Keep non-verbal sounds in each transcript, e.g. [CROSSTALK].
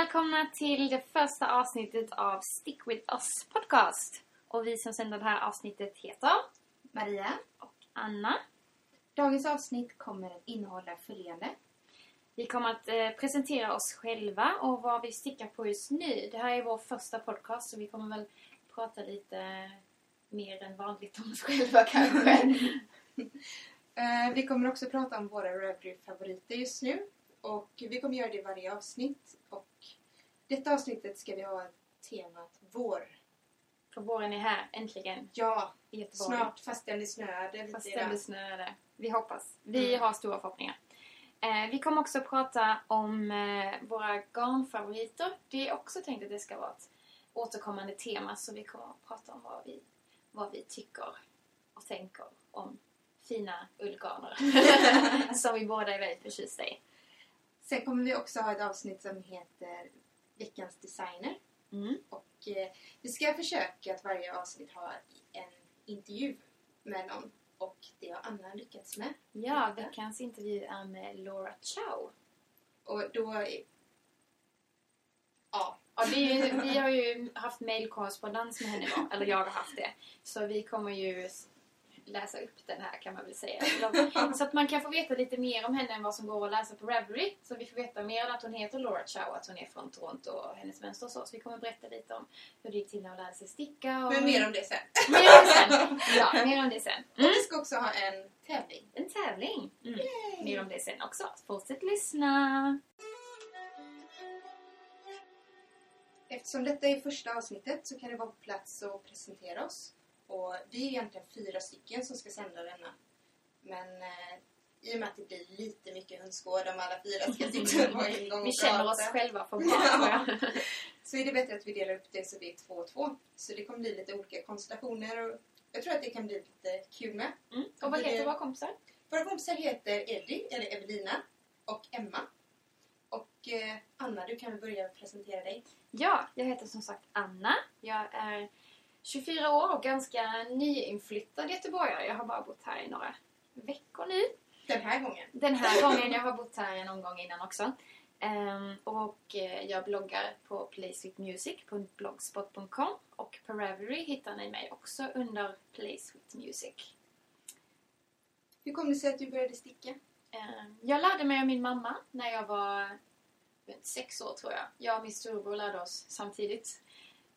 välkomna till det första avsnittet av Stick With Us podcast. Och vi som sänder det här avsnittet heter Maria. och Anna. Dagens avsnitt kommer att innehålla följande. Vi kommer att eh, presentera oss själva och vad vi stickar på just nu. Det här är vår första podcast så vi kommer väl prata lite mer än vanligt om oss själva kanske. [LAUGHS] Eh, vi kommer också prata om våra Ravelry-favoriter just nu. Och vi kommer göra det i varje avsnitt. Och detta avsnittet ska vi ha temat vår. För våren är här, äntligen, Ja, i Göteborg. snart fastän det snöade lite Fast idag. det snöade. Vi hoppas. Vi Mm. har stora förhoppningar. Eh, vi kommer också prata om eh, våra garnfavoriter. Det är också tänkt att det ska vara ett återkommande tema. Så vi kommer att prata om vad vi, vad vi tycker och tänker om fina ullgarner. [LAUGHS] som vi båda är väldigt förtjusta i. Sen kommer vi också ha ett avsnitt som heter Veckans designer. Mm. Och eh, vi ska försöka att varje avsnitt ha en intervju med någon. Och det har Anna lyckats med. Ja, veckans intervju är med Laura Chow. Och då... är- Ja. Ja, vi, vi har ju haft mailkorrespondens med henne då, eller jag har haft det. Så vi kommer ju läsa upp den här kan man väl säga. [LAUGHS] Så att man kan få veta lite mer om henne än vad som går att läsa på Ravelry. Så vi får veta mer än att hon heter Laura Chow, att hon är från Toronto och hennes mönster och så. Så vi kommer berätta lite om hur det gick till när hon lärde sig sticka. Och... Men mer om det sen. Mer om det sen. Ja, mer om det sen. Och vi ska också ha en tävling. En tävling. Mm. Mer om det sen också. Fortsätt lyssna. Eftersom detta är första avsnittet så kan det vara på plats att presentera oss. Och vi är egentligen fyra stycken som ska sända denna. Men eh, i och med att det blir lite mycket hönsgård om alla fyra ska [LAUGHS] sitta på en gång Vi och känner prata, oss själva för bra [LAUGHS] jag. Så är det bättre att vi delar upp det så det är två och två. Så det kommer bli lite olika konstellationer och jag tror att det kan bli lite kul med. Mm. Och vad heter våra kompisar? Våra kompisar heter Eddie, eller Evelina, och Emma. Och eh, Anna, du kan väl börja presentera dig. Ja, jag heter som sagt Anna. Jag är 24 år och ganska nyinflyttad göteborgare. Jag har bara bott här i några veckor nu. Den här gången. Den här [LAUGHS] gången. Jag har bott här någon gång innan också. Ehm, och eh, jag bloggar på placewithmusic.blogspot.com och på Ravelry hittar ni mig också under Place with Music. Hur kom det sig att du började sticka? Ehm, jag lärde mig av min mamma när jag var sex år tror jag. Jag och min storebror lärde oss samtidigt.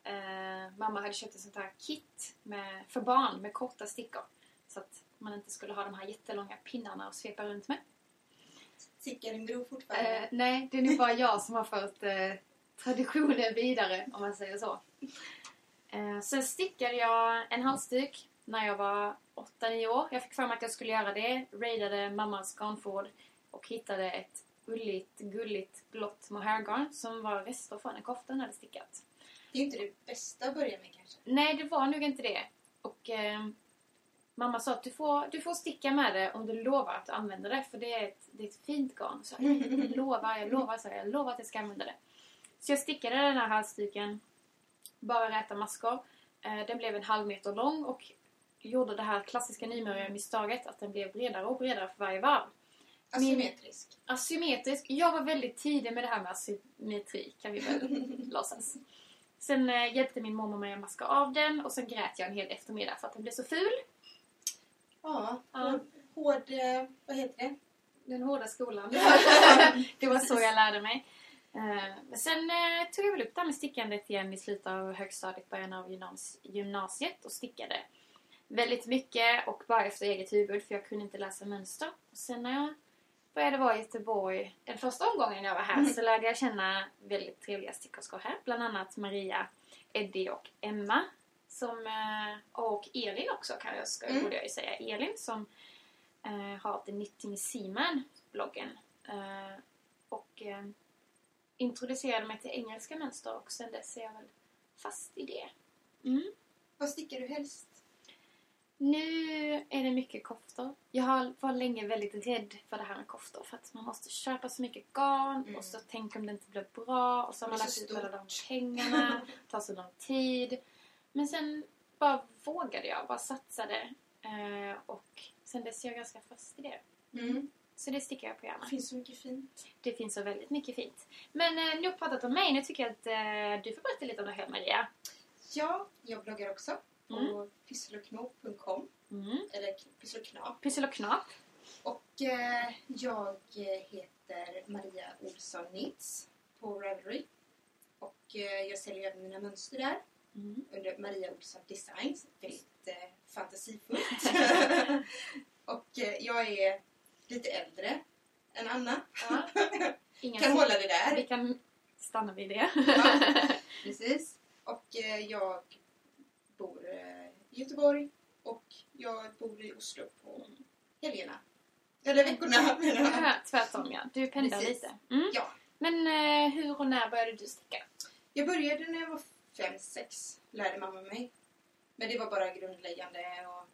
Ehm, mamma hade köpt ett sånt här kit med, för barn med korta stickor. Så att man inte skulle ha de här jättelånga pinnarna att svepa runt med. Stickar din bror fortfarande? Eh, nej, det är nog bara jag som har fört eh, traditionen vidare, om man säger så. Eh, sen stickade jag en halsduk när jag var 8-9 år. Jag fick för mig att jag skulle göra det. Raidade mammas garnförråd och hittade ett ulligt, gulligt blått mohairgarn som var rester från en kofta hon hade stickat. Det är inte det bästa att börja med kanske. Nej, det var nog inte det. Och eh, mamma sa att du får, du får sticka med det om du lovar att du använder det. För det är ett, det är ett fint garn. Så jag, jag lovar, jag lovar, så jag lovar att jag ska använda det. Så jag stickade den här halsduken. Bara räta maskor. Eh, den blev en halv meter lång och gjorde det här klassiska nymörjarmisstaget att den blev bredare och bredare för varje varv. Asymmetrisk. Asymmetrisk. Jag var väldigt tidig med det här med asymmetri, kan vi väl [LAUGHS] låtsas. Sen eh, hjälpte min mormor mig att maska av den och sen grät jag en hel eftermiddag för att den blev så ful. Ja, Ja. hård, eh, vad heter det? Den hårda skolan. [LAUGHS] det var så jag lärde mig. Eh, Men sen eh, tog jag väl upp det här med stickandet igen i slutet av högstadiet, början av gymnas- gymnasiet och stickade väldigt mycket och bara efter eget huvud för jag kunde inte läsa mönster. Och sen när jag började vara i Göteborg den första omgången jag var här så lärde jag känna väldigt trevliga stickerskor här. Bland annat Maria, Eddie och Emma. Som, eh, och Elin också kan jag, ska, Mm. borde jag ju säga. Elin som eh, har The Knitting Seaman bloggen. Eh, och eh, introducerade mig till engelska mönster och sen dess är jag väl fast i det. Mm. Vad stickar du helst? Nu är det mycket koftor. Jag har- var länge väldigt rädd för det här med koftor för att man måste köpa så mycket garn Mm. och så tänk om det inte blir bra och så har man Det lagt ut alla de pengarna, det [LAUGHS] tar så lång tid. Men sen bara vågade jag, bara satsade eh, och sen dess är jag ganska fast i det. Mm. Så det stickar jag på Det gärna. finns så mycket fint. Det finns så väldigt mycket fint. Men eh, nog pratat om mig. Nu tycker jag att eh, du får berätta lite om dig själv Maria. Ja, jag bloggar också på Mm. pysseloknop.com Mm. eller pysseloknap. Pyssel och eh, jag heter Maria Olsson Nitz på Ravelry. Och eh, jag säljer även mina mönster där Mm. under Maria Olsson Designs. Väldigt eh, fantasifullt. [LAUGHS] och eh, jag är lite äldre än Anna. Ja. Kan hålla det där. Vi kan stanna vid det. Ja, [LAUGHS] precis. Och eh, jag bor eh, i Göteborg och jag bor i Oslo på helgerna. Eller veckorna. [LAUGHS] Ja, tvärtom ja. Du pendlar lite. Mm. Ja. Men eh, hur och när började du sticka? Jag började när jag var fem, sex. Lärde mamma mig. Men det var bara grundläggande och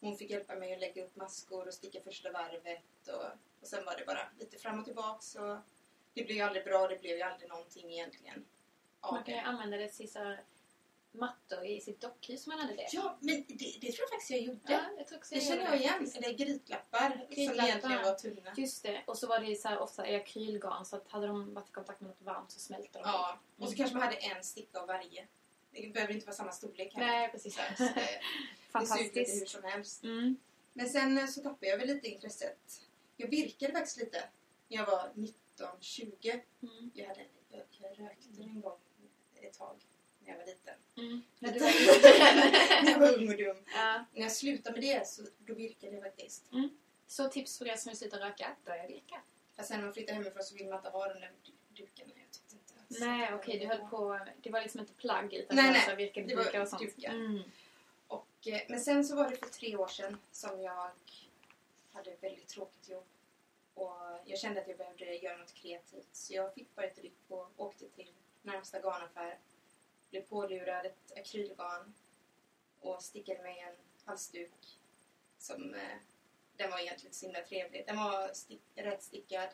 hon fick hjälpa mig att lägga upp maskor och sticka första varvet och, och sen var det bara lite fram och tillbaks och det blev ju aldrig bra, det blev ju aldrig någonting egentligen. Man kan ju använda det här mattor i sitt dockhus man hade det. Ja, men det, det tror jag faktiskt jag gjorde. Ja, jag tror också Det jag känner jag igen. Just- Eller grytlappar, som egentligen var tunna. Just det. Och så var det så här ofta i akrylgarn så att hade de varit i kontakt med något varmt så smälte de. Ja, och så Mm. kanske man hade en sticka av varje. Det behöver inte vara samma storlek heller. Nej, precis. Så det, det ser ut hur Fantastiskt. som helst. Mm. Men sen eh, så tappade jag väl lite intresset. Jag virkade faktiskt lite när jag var 19-20. Mm. Jag, hade, jag, jag rökte en gång ett tag när jag var liten. Mm. När du var [LAUGHS] när jag var ung och dum. ja. När jag slutade med det så då virkade jag faktiskt. Så tips för er som vill sluta röka, börja virka. Fast sen när man flyttade hemifrån så vill man inte ha de där du- dukarna. Jag tyckte inte alls. Nej, okej, du höll på... Det var liksom inte plagg utan Nej, nej, virkade det var dukar och sånt. dukar. Mm. Och, eh, men sen så var det för tre år sedan som jag hade väldigt tråkigt jobb. Och jag kände att jag behövde göra något kreativt. Så jag fick bara ett ryck och åkte till närmsta garnaffär. Blev pålurad ett akrylgarn och stickade mig en halsduk som eh, den var egentligen inte så himla trevlig. Den var stick, rätt stickad.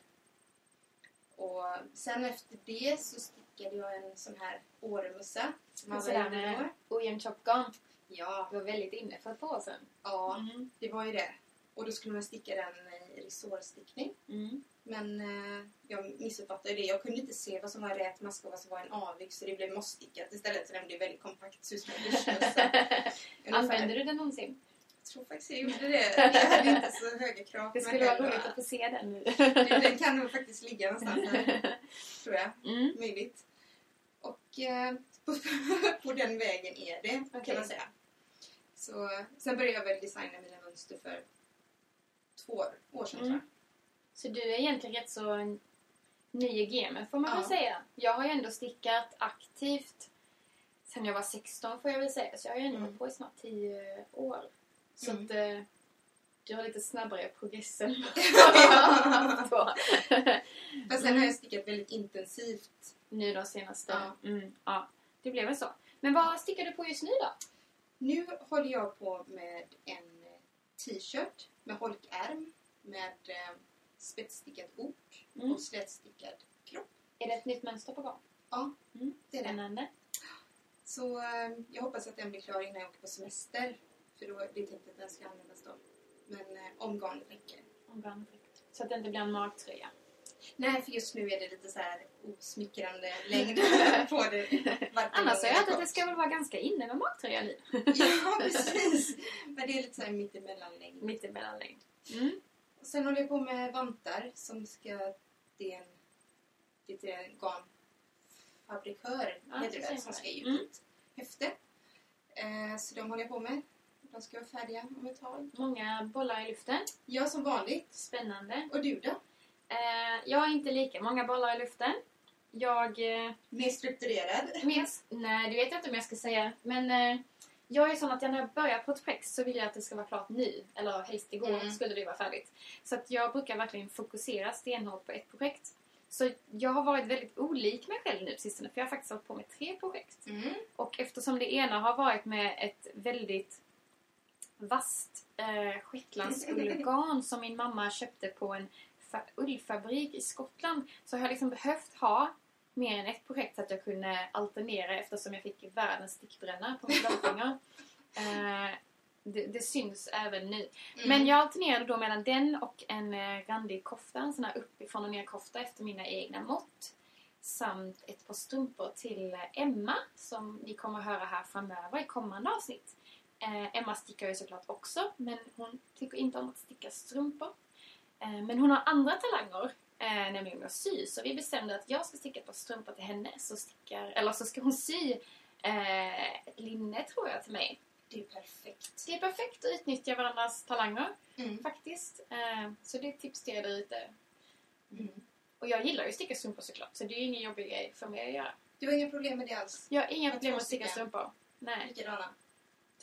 Och sen efter det så stickade jag en sån här Åremössa. Som alla Sådär gjorde med då. ojämn chopgarn. Ja, Det var väldigt inne för ett par år sedan. ja. Mm. Det var ju det. Och då skulle man sticka den i resårstickning. Mm. Men eh, jag missuppfattade det. Jag kunde inte se vad som var rät mask och vad som var en avig så det blev mosstickat istället. Så den blev väldigt kompakt. Så. [LAUGHS] Använder du den någonsin? Jag tror faktiskt jag gjorde det. Jag hade inte så höga krav. Det skulle vara roligt att få se den nu. Den- kan nog faktiskt ligga någonstans här. [LAUGHS] Tror jag. Mm. Möjligt. Och eh, på, [LAUGHS] på den vägen är det Okej. kan man säga. Så, sen började jag väl designa mina mönster för två år, år sedan Mm. tror jag. Så du är egentligen rätt så ny i gamet får man Ja. väl säga. Jag har ju ändå stickat aktivt sen jag var 16 får jag väl säga. Så jag har ju ändå Mm. hållit på i snart 10 år. Så Mm. att eh, du har lite snabbare progress än vad [LAUGHS] jag har haft då. Fast [LAUGHS] sen har jag stickat väldigt intensivt. Nu de senaste... Ja. Mm, ja, det blev väl så. Men vad stickar du på just nu då? Nu håller jag på med en eh, t-shirt med holkärm med spetsstickad ok Mm. och slätstickad kropp. Är det ett nytt mönster på gång? Ja, Mm. det är det. Spännande. Så eh, jag hoppas att den blir klar innan jag åker på semester. För då det är tänkt att den ska användas då. Men eh, om garnet räcker. Om garnfläkt. Så att det inte blir en magtröja. Nej, för just nu är det lite så här osmickrande [LAUGHS] längd på det. Annars har jag hört att det ska väl vara ganska inne med magtröja nu. [LAUGHS] Ja, precis. Men det är lite så här mittemellanlängd. Mittemellanlängd. Mm. Sen håller jag på med vantar som ska... Det är en lite garnfabrikör, Ja, heter det man som det. ska ge ut Mm. ett häfte. Eh, så de håller jag på med. De ska vara färdiga om ett tag. Många bollar i luften. Jag som vanligt. Spännande. Och du då? Eh, jag har inte lika många bollar i luften. Jag... Eh, Mer strukturerad? minns, nej, det vet jag inte om jag ska säga. Men eh, jag är sån att när jag börjar på ett projekt så vill jag att det ska vara klart nu. Eller helst igår Mm. skulle det vara färdigt. Så att jag brukar verkligen fokusera stenhårt på ett projekt. Så jag har varit väldigt olik mig själv nu på sistone. För jag har faktiskt hållit på med tre projekt. Mm. Och eftersom det ena har varit med ett väldigt vasst eh, shetlandsullgarn som min mamma köpte på en fa- ullfabrik i Skottland så har jag liksom behövt ha mer än ett projekt så att jag kunde alternera eftersom jag fick världens stickbränna på mitt långfinger. [LAUGHS] Eh, det, det syns även nu. Mm. Men jag alternerade då mellan den och en eh, randig kofta, en sån här uppifrån och ner kofta efter mina egna mått. Samt ett par strumpor till eh, Emma som ni kommer att höra här framöver i kommande avsnitt. Eh, Emma stickar ju såklart också men hon tycker inte om att sticka strumpor. Eh, men hon har andra talanger, eh, nämligen att sy. Så vi bestämde att jag ska sticka ett par strumpor till henne så, stickar, eller så ska hon sy eh, ett linne tror jag till mig. Det är perfekt. Det är perfekt att utnyttja varandras talanger Mm. faktiskt. Eh, så det är ett tips till er där ute. Mm. Och jag gillar ju att sticka strumpor såklart, så det är ju ingen jobbig grej för mig att göra. Du har inga problem med det alls? Jag har inga Med problem två att sticka strumpor. Nej, Likadana?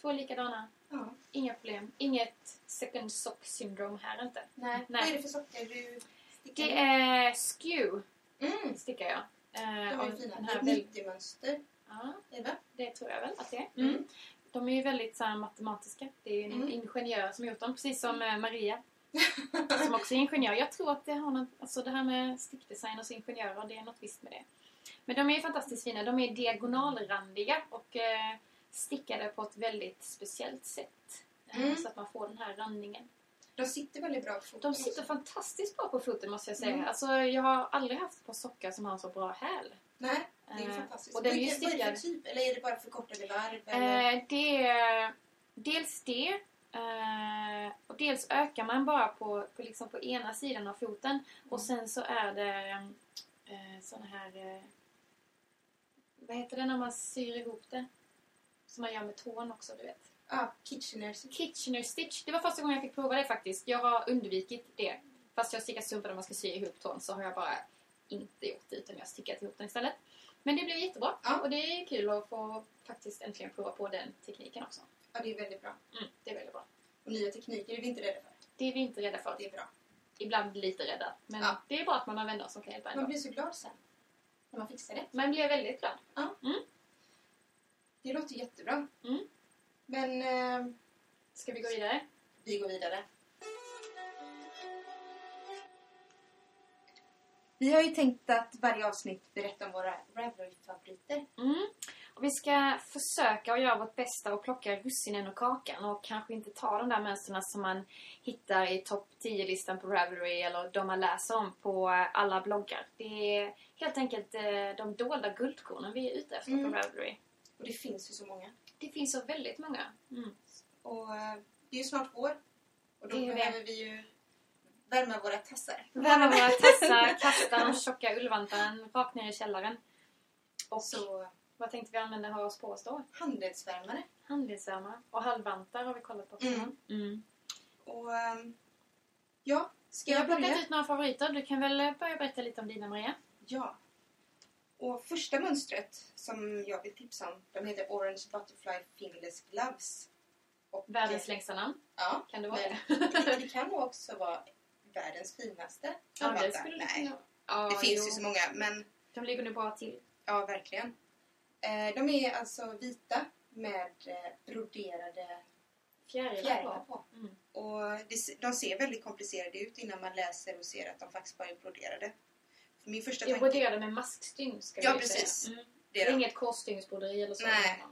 två likadana. Ja. Inga problem. Inget second sock syndrome här inte. Nej. Nej. Vad är det för socker du stickar Det är skew Mm. stickar jag. Eh, De är fina. Det är ett väl- 90-mönster. Ja, det tror jag väl att det är. Mm. Mm. De är ju väldigt så här, matematiska. Det är ju en Mm. ingenjör som har gjort dem, precis som eh, Maria. [LAUGHS] som också är ingenjör. Jag tror att det har något, alltså det här med stickdesigners och ingenjörer, det är något visst med det. Men de är ju fantastiskt fina. De är diagonalrandiga och eh, stickade på ett väldigt speciellt sätt. Eh, Mm. Så att man får den här randningen. De sitter väldigt bra på foten De sitter också. fantastiskt bra på foten måste jag säga. Mm. Alltså, jag har aldrig haft ett par sockar som har så bra häl. Nej, det är Eh, fantastiskt. och den vad är stickad. typ? Eller är det bara förkortade varv? Eller? Eh, det är dels det. Eh, och dels ökar man bara på, på, liksom på ena sidan av foten. Och sen så är det eh, såna här... Eh, vad heter det när man syr ihop det? Som man gör med tån också, du vet. Ja, Kitcheners. Kitchener stitch. Det var första gången jag fick prova det faktiskt. Jag har undvikit det. Fast jag stickar strumpor där man ska sy ihop tån så har jag bara inte gjort det utan jag har stickat ihop den istället. Men det blev jättebra. Ja. Och det är kul att få faktiskt äntligen prova på den tekniken också. Ja, det är väldigt bra. Mm, det är väldigt bra. Och nya tekniker är vi inte rädda för. Det är vi inte rädda för. Det är bra. Ibland lite rädda. Men Ja. det är bra att man har vänner som kan hjälpa en. Man blir så glad sen. När man fixar det. Man blir väldigt glad. Det låter jättebra. Mm. Men eh, Ska vi gå vidare? vi går vidare. Vi har ju tänkt att varje avsnitt berätta om våra Ravelry-favoriter. Mm. Och vi ska försöka att göra vårt bästa och plocka russinen och kakan och kanske inte ta de där mönstren som man hittar i topp 10-listan på Ravelry eller de man läser om på alla bloggar. Det är helt enkelt eh, de dolda guldkornen vi är ute efter Mm. på Ravelry. Och det finns ju så många. Det finns så väldigt många. Mm. Och eh, det är ju snart vår. Och då behöver vi ju värma våra tassar. Värma våra tassar, [LAUGHS] kasta de tjocka ullvantarna rakt ner i källaren. Och Så vad tänkte vi använda oss på oss då? handledsvärmare. Handledsvärmare och halvvantar har vi kollat på också. Mm. Mm. Och ehm, ja, ska Jag har jag plockat börja? ut några favoriter. Du kan väl börja berätta lite om dina Maria? Ja. Och första mönstret som jag vill tipsa om, de heter Orange Butterfly Fingerless Gloves. Och, Världens längsta namn. Ja, Kan det vara men det? det kan också vara världens finaste Ja, det skulle det Nej. Ja, det finns jo. ju så många, men De ligger nu bra till. ja, verkligen. Eh, de är alltså vita med eh, broderade Fjärilar fjärilar på. på. Mm. Och de ser väldigt komplicerade ut innan man läser och ser att de faktiskt bara är broderade. Min första tanke... broderade med maskstygn ska Ja, precis. säga. Mm. Det Det är inget korsstygnsbroderi eller så. Nej.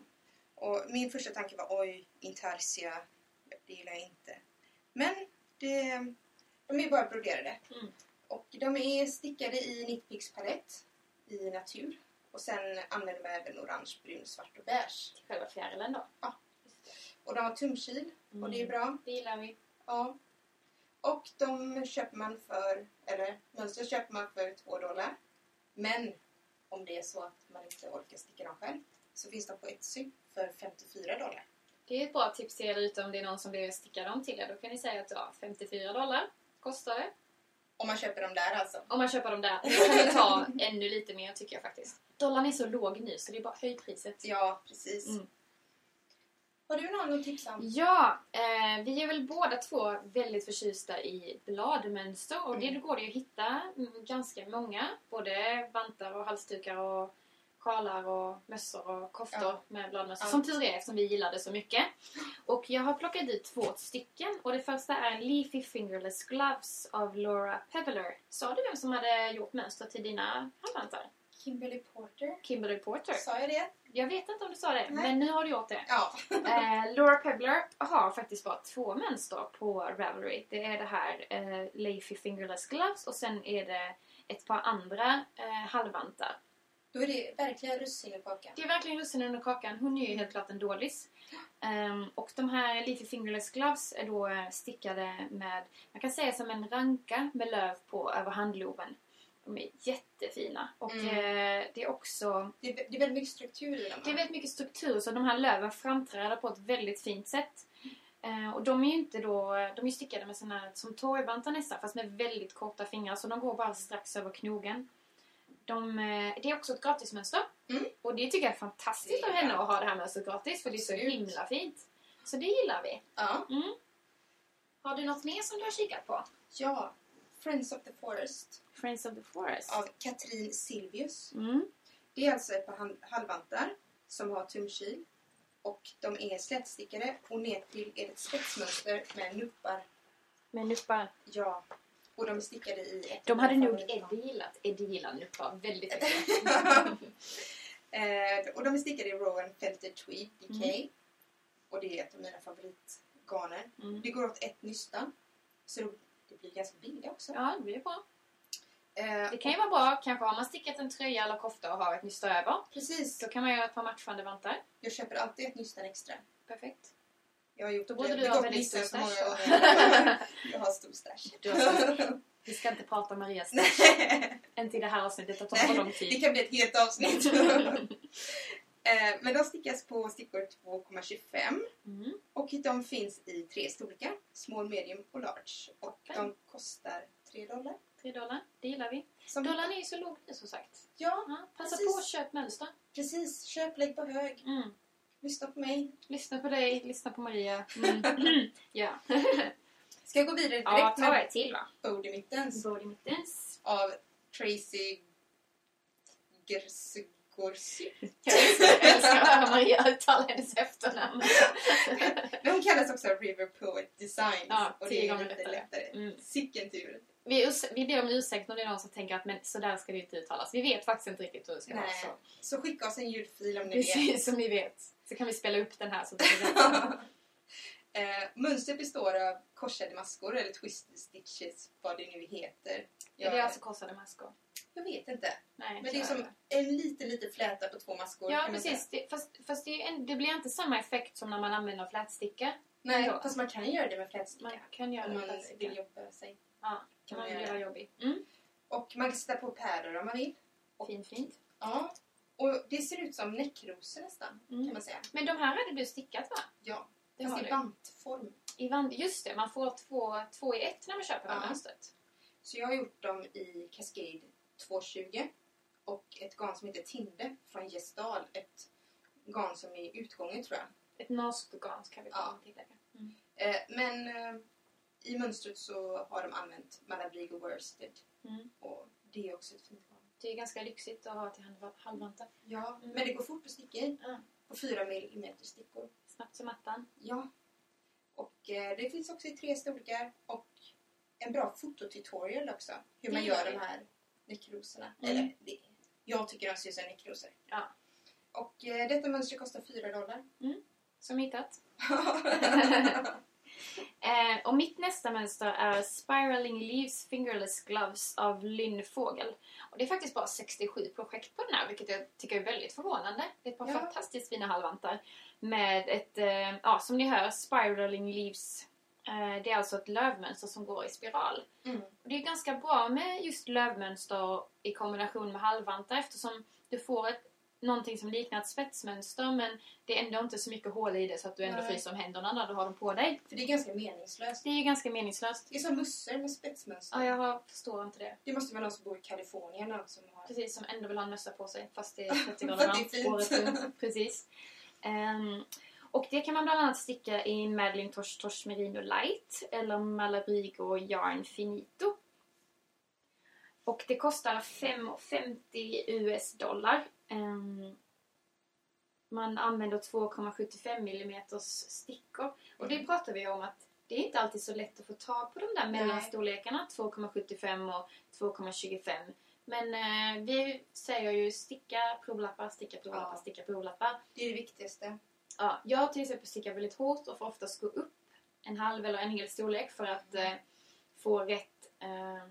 Och min första tanke var oj, intarsia, det gillar jag inte. Men det, de är bara broderade. Mm. Och de är stickade i Knitpicks palett i natur. Och sen använder man även orange, brun, svart och beige. Till själva fjärilen då. Ja. Det. Och de har tumkil och det är Mm. bra. Det gillar vi. Ja. Och de köper man för, eller mönster köper man för 2 dollar. Men om det är så att man inte orkar sticka dem själv så finns de på Etsy för 54 dollar. Det är ett bra tips till er ute om det är någon som vill sticka dem till er. Då kan ni säga att ja, 54 dollar kostar det. Om man köper dem där alltså. Om man köper dem där. [LAUGHS] Då kan ni ta ännu lite mer tycker jag faktiskt. Dollarn är så låg nu så det är bara höj priset. Ja, precis. Mm. Har du någon att tipsa om? Ja, eh, vi är väl båda två väldigt förtjusta i bladmönster och Mm. det går ju att hitta mm, ganska många. Både vantar och halsdukar och sjalar och mössor och koftor Ja. med bladmönster. Allt. Som tur är eftersom vi gillar det så mycket. Och jag har plockat ut två stycken och det första är Leafy Fingerless Gloves av Laura Peveler. Sa du vem som hade gjort mönster till dina handvantar? Kimberly Porter. Kimberly Porter. Sa jag det? Jag vet inte om du sa det, Nej. men nu har du gjort det. Ja. [LAUGHS] Eh, Laura Pebbler har faktiskt bara två mönster på Ravelry. Det är det här eh, Leafy Fingerless Gloves och sen är det ett par andra eh, halvvantar. Då är det verkligen russin i kakan. Det är verkligen russinen under kakan. Hon är ju helt klart en dålis. Ehm, och de här Leafy Fingerless Gloves är då eh, stickade med, man kan säga som en ranka med löv på över handloven. De är jättefina. Och Mm. eh, det är också Det är, det är väldigt mycket struktur i dem. Det är väldigt mycket struktur så de här löven framträder på ett väldigt fint sätt. Eh, och de är ju inte då, de är stickade med såna här, som torgvantar nästan fast med väldigt korta fingrar så de går bara strax över knogen. De, eh, det är också ett gratismönster. Mm. Och det tycker jag är fantastiskt av henne att ha det här mönstret gratis för det är så himla fint. Så det gillar vi. Ja. Mm. Har du något mer som du har kikat på? ja. Friends of the Forest Friends of the Forest. av Katrin Silvius. Mm. Det är alltså ett par halvvantar som har tumkil. Och de är slätstickade och ner till är det ett spetsmönster med nuppar. Med nuppar. Ja. Och de är stickade i ett De hade nog. Eddie gillat. Eddie gillar nuppar väldigt mycket. [LAUGHS] eh, och de är stickade i Rowan Felter Tweed DK. Mm. Och det är ett av mina favoritgarner. Mm. Det går åt ett nystan. Så det- det blir ganska billigt också. Ja, det blir bra. Eh, Det kan ju vara bra, kanske har man stickat en tröja eller kofta och har ett nysta över. Precis. Då kan man göra ett par matchande vantar. Jag köper alltid ett nystan extra. Perfekt. Jag har gjort Då borde det. du Det ha väldigt stor stash. Jag har stor stash. [LAUGHS] Vi ska inte prata om Marias Nej, Inte i det här avsnittet, det tar för lång det tid. kan bli ett helt avsnitt. [LAUGHS] Eh, Men de stickas på stickor 2,25 Mm. Och de finns i tre storlekar. Small, medium och large. Och Okej. de kostar 3 dollar. Tre dollar, det gillar vi. Som Dollarn är ju så låg som sagt. Ja, Ja, passa Precis. på att köp mönster. precis. Köp, lägg på hög. Mm. Lyssna på mig. Lyssna på dig, lyssna på Maria. Mm. [LAUGHS] [LAUGHS] ja. [LAUGHS] Ska jag gå vidare direkt ja, ta med till va? Body Mittens av Tracy Gersgorsi. Jag älskar höra Maria uttala hennes efternamn. [LAUGHS] Men hon kallas också River Poet Designs. Ja, och det är lite lättare. Mm. Sicken tur. Vi, vi ber om ursäkt om det är någon som tänker att men så där ska det inte uttalas. Vi vet faktiskt inte riktigt hur det ska vara. Så. Så skicka oss en ljudfil om ni vet. Precis som ni vet. Så kan vi spela upp den här så [LAUGHS] att det blir rätt. Eh, mönstret består av korsade maskor eller twisted stitches, vad det nu heter. Är Jag, det alltså korsade maskor? jag vet inte. Nej, Men det är som en liten, liten fläta på två maskor. Ja, man precis. Det, fast fast det, är en, det blir inte samma effekt som när man använder flätsticka. Nej, Ändå. fast man kan göra det med flätsticka. Man kan göra om det man med vill flätsticka. jobba sig. Ja, kan man göra vill vara det. jobbig. Mm. Och man kan sätta på pärlor om man vill. Fint, fint. Ja. Och det ser ut som näckrosor nästan, Mm. kan man säga. Men de här hade du stickat va? Ja, Det fast har i du. bantform. I vand, just det, man får två, två i ett när man köper Ja. mönstret. Så jag har gjort dem i Cascade 220 och ett garn som heter Tinde från Gäsdal. Ett garn som är utgånget tror jag. Ett norskt garn kan vi Ja. komma tillägga. Mm. Eh, men eh, i mönstret så har de använt Malabrigo Worsted Mm. och det är också ett fint garn. Det är ganska lyxigt att ha till halvvantar. Ja, Mm. men det går fort att sticka i. Ja. På 4 mm stickor. Snabbt som attan. Ja. Och eh, det finns också i tre storlekar och en bra fototutorial också. Hur man gör de här näckrosorna. Mm. Eller, det, jag tycker de ser ut som näckrosor. Ja. Och eh, detta mönster kostar 4 dollar. Som hittat. [LAUGHS] [LAUGHS] Eh, och mitt nästa mönster är Spiraling Leaves Fingerless Gloves av Lynn Fågel. Och det är faktiskt bara 67 projekt på den här, vilket jag tycker är väldigt förvånande. Det är ett par Ja. fantastiskt fina halvvantar med ett, eh, ja som ni hör, Spiraling Leaves. Eh, det är alltså ett lövmönster som går i spiral. Mm. Och det är ganska bra med just lövmönster i kombination med halvvantar eftersom du får ett, någonting som liknar ett spetsmönster men det är ändå inte så mycket hål i det så att du ändå Nej. fryser om händerna när du har dem på dig. För det är ganska meningslöst. Det är ju ganska meningslöst. Det är som mössor med spetsmönster. Ja, jag har, förstår inte det. Det måste vara någon som bor i Kalifornien som har... Precis, som ändå vill ha en mössa på sig fast det är 30 För att grader varmt året runt. Precis. Ehm, och det kan man bland annat sticka i Madeline Tosh Tosh Merino Light eller Malabrigo Yarn Finito. Och det kostar 5,50 US dollar. Ehm, man använder 2,75 mm stickor. Och det pratar vi om att det är inte alltid så lätt att få tag på de där mellanstorlekarna, 2,75 och 2,25. Men eh, vi säger ju sticka provlappar, sticka provlappar, Ja. sticka provlappar. Det är det viktigaste. Ja, jag till exempel stickar väldigt hårt och får oftast gå upp en halv eller en hel storlek för att eh, få rätt eh,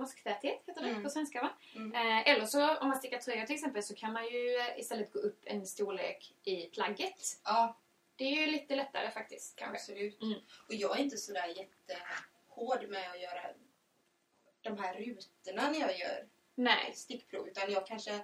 masktäthet, heter det Mm. på svenska va? Mm. Eh, eller så om man stickar tröja till exempel så kan man ju istället gå upp en storlek i plagget. Ja, Det är ju lite lättare faktiskt kanske. absolut. Mm. Och jag är inte sådär jättehård med att göra de här rutorna när jag gör Nej, stickprov. Utan jag kanske,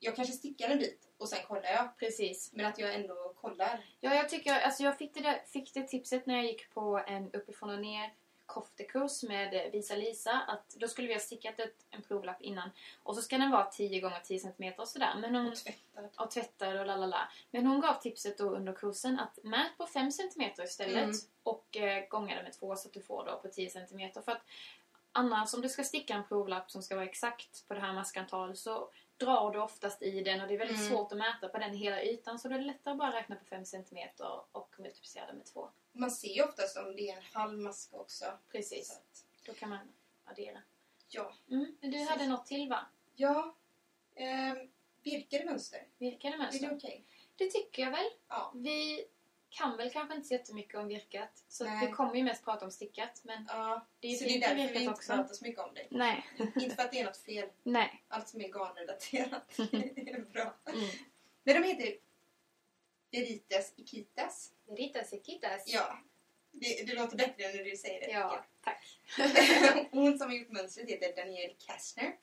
jag kanske stickar en bit och sen kollar jag. precis. Men att jag ändå kollar. Ja, jag tycker, alltså jag fick det, där, fick det tipset när jag gick på en uppifrån och ner koftekurs med Visa Lisa att då skulle vi ha stickat ett, en provlapp innan och så ska den vara 10 gånger 10 cm och sådär. Men hon, Och tvättar. och tvättar och lalala. Men hon gav tipset då under kursen att mät på 5 cm istället Mm. och eh, gånga det med 2 så att du får då på 10 cm. För att annars om du ska sticka en provlapp som ska vara exakt på det här maskantal så drar du oftast i den och det är väldigt Mm. svårt att mäta på den hela ytan så då är det lättare att bara räkna på 5 cm och multiplicera det med 2. Man ser ju oftast om det är en halv maska också. Så Precis. att, Då kan man addera. ja. Mm. Du Precis. hade något till va? Ja. Ehm, virkade mönster. Virkade Är det mönster? okej? Det tycker jag väl. Ja. Vi kan väl kanske inte så jättemycket om virkat. Så Nej. vi kommer ju mest prata om stickat. Men ja. det är ju Så det är fint därför vi inte pratar så mycket om det. Nej. [LAUGHS] inte för att det är något fel. Nej. Allt som är garnrelaterat [LAUGHS] är bra. Mm. Men de heter Veritas Ikitas. Ritas Ikitas. Ja. Det, det låter bättre när du säger det. Ja, tack. [LAUGHS] Hon som har gjort mönstret heter Danielle Kastner.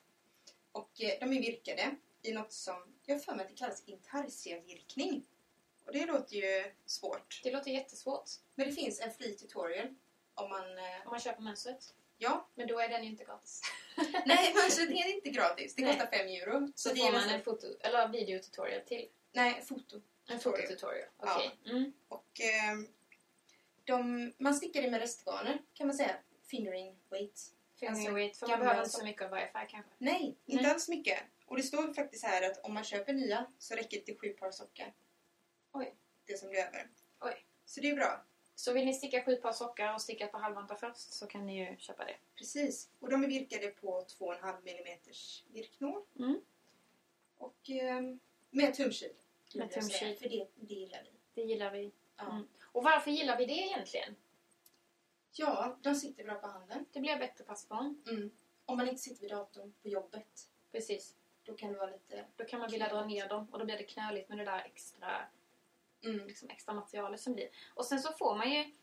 Och eh, de är virkade i något som jag för mig att det kallas intarsia-virkning. Och det låter ju svårt. Det låter jättesvårt Men det finns en free tutorial om man... eh, om man köper mönstret. Ja. Men då är den ju inte gratis. [LAUGHS] Nej, mönstret är inte gratis. Det Nej. kostar 5 euro. Så det får man en foto, eller videotutorial till. Nej, foto. En Tutorial. fototutorial. Ja. Okej. Mm. Och ehm, de, man stickar det med restgarner kan man säga. Fingering weight. Fingering Alltså, weight. För man behöver inte så- så mycket av varje färg kanske. Nej, inte Nej. alls mycket. Och det står faktiskt här att om man köper nya så räcker det till sju par sockar. Oj. Det som blir över. Oj. Så det är bra. Så vill ni sticka sju par sockar och sticka ett par halvvantar först så kan ni ju köpa det. Precis. Och de är virkade på 2,5 mm virknål. Mm. Och ehm, med tumkil. Med tumkil. För det, det gillar vi. Det gillar vi. Ja. Mm. Och varför gillar vi det egentligen? ja, de sitter bra på handen. Det blir bättre passform. Mm. Om man inte sitter vid datorn på jobbet. Precis. Då kan det vara lite... Då kan man vilja dra ner dem och då blir det knöligt med det där extra, Mm. liksom extra materialet som blir. Och sen så får man ju...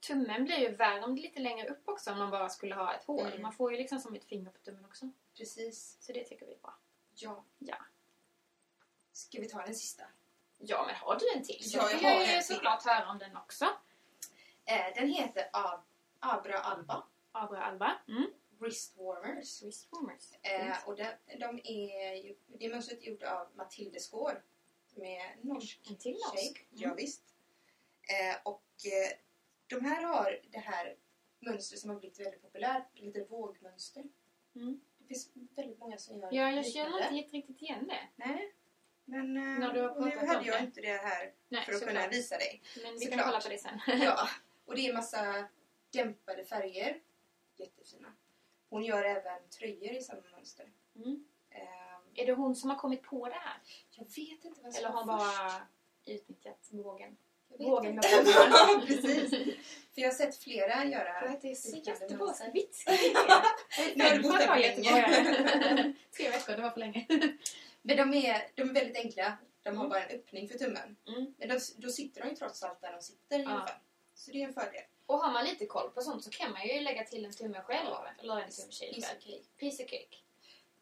Tummen blir ju värmd lite längre upp också om man bara skulle ha ett hål. Mm. Man får ju liksom som ett finger på tummen också. Precis. Så det tycker vi är bra. Ja. Ja. Ska vi ta den sista? Ja, men har du en till så Ja, jag vill jag ju såklart höra om den också. Eh, den heter Ab- Abra Alba. Abra Alba. Mm. Wrist Warmers. Swiss Warmers. Eh, och de, de är ju, det mönstret är gjort av Matilde Skår. Är norsk En till tjej. Mm. Ja, visst. Eh, och eh, de här har det här mönstret som har blivit väldigt populärt. Lite vågmönster. Mm. Det finns väldigt många som gör Ja, jag känner inte riktigt igen det. Nej. Men eh, När du har nu hade jag det. inte det här Nej, för att kunna såklart. visa dig. Men vi Såklart. kan kolla på det sen. Ja, [LAUGHS] och det är massa dämpade färger. Jättefina. Hon gör även tröjor i samma mönster. Mm. Är det hon som har kommit på det här? jag vet inte vad som Eller har hon först. bara utnyttjat vågen? Vågen med vågen. [LAUGHS] Precis. För jag har sett flera För göra... att det är så har bott där var för göteborgare. Tre veckor, det var för länge. Men de är, de är väldigt enkla. De har Mm. bara en öppning för tummen. Mm. Men de, då sitter de ju trots allt där de sitter Ja. Så det är en fördel. Och har man lite koll på sånt så kan man ju lägga till en tumme själv. Eller en tumkil Piece of cake.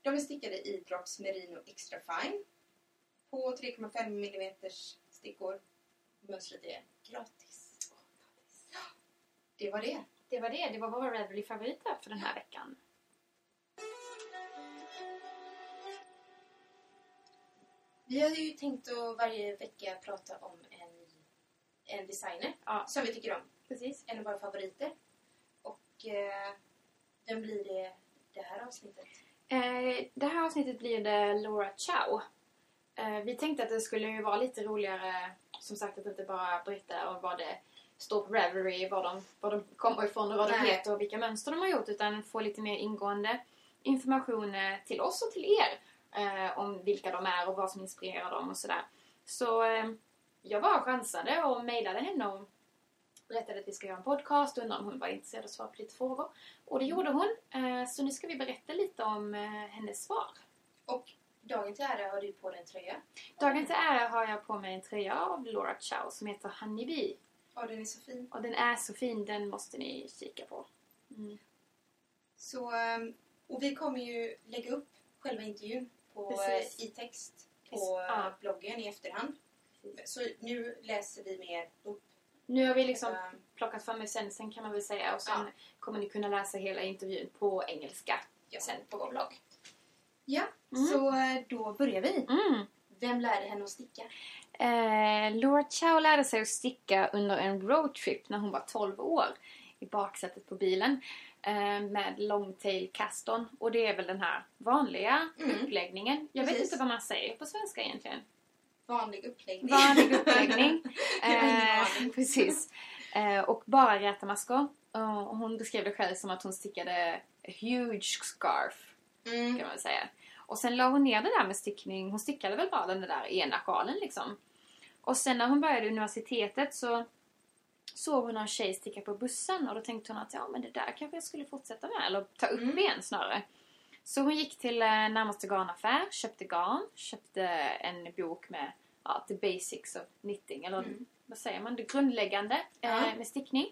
De är stickade i Drops Merino Extra Fine. På 3,5 mm stickor. Mönstret är gratis. Ja, Det var det. Det var det. Det var våra Reverie-favoriter för den här veckan. Vi har ju tänkt att varje vecka prata om en, en designer Ja. som vi tycker om. Precis. En av våra favoriter. Och eh, vem blir det det här avsnittet? Eh, det här avsnittet blir det Laura Chow. Eh, vi tänkte att det skulle vara lite roligare, som sagt att inte bara berätta om vad det står på Reverie, var de, var de kommer ifrån och vad de heter och vilka mönster de har gjort, utan få lite mer ingående information eh, till oss och till er om vilka de är och vad som inspirerar dem och sådär. Så jag bara chansade och mejlade henne och berättade att vi ska göra en podcast och undrade om hon var intresserad av att svara på lite frågor. Och det gjorde hon. Eh, så nu ska vi berätta lite om eh, hennes svar. Och dagen till ära har du på dig en tröja. Dagen till ära har jag på mig en tröja av Laura Chow som heter Honeybee. Ja, den är så fin. Och den är så fin, den måste ni kika på. Mm. Så, ehm, och vi kommer ju lägga upp själva intervjun på, Precis. eh, i text på Precis. Ja. bloggen i efterhand. Så nu läser vi mer upp. Nu har vi liksom ehm, plockat fram essensen kan man väl säga och sen Ja. kommer ni kunna läsa hela intervjun på engelska Ja. sen på vår blogg. Ja, Mm. så eh, då börjar vi. Mm. Vem lärde henne att sticka? Eh, Laura Chow lärde sig att sticka under en roadtrip när hon var 12 år i baksätet på bilen eh, med longtail caston och det är väl den här vanliga Mm. uppläggningen. Jag vet Precis. inte vad man säger på svenska egentligen. Vanlig uppläggning. Vanlig uppläggning. [LAUGHS] Eh, precis. Eh, och bara rätamaskor. Eh, och hon beskrev det själv som att hon stickade a huge scarf Mm. kan man säga. Och sen la hon ner det där med stickning. Hon stickade väl bara den där ena sjalen liksom. Och sen när hon började universitetet så såg hon en tjej sticka på bussen och då tänkte hon att ja men det där kanske jag skulle fortsätta med eller ta upp Mm. igen snarare. Så hon gick till eh, närmaste garnaffär, köpte garn, köpte en bok med ja, the basics of knitting eller Mm. vad säger man, det grundläggande eh, Ja. med stickning.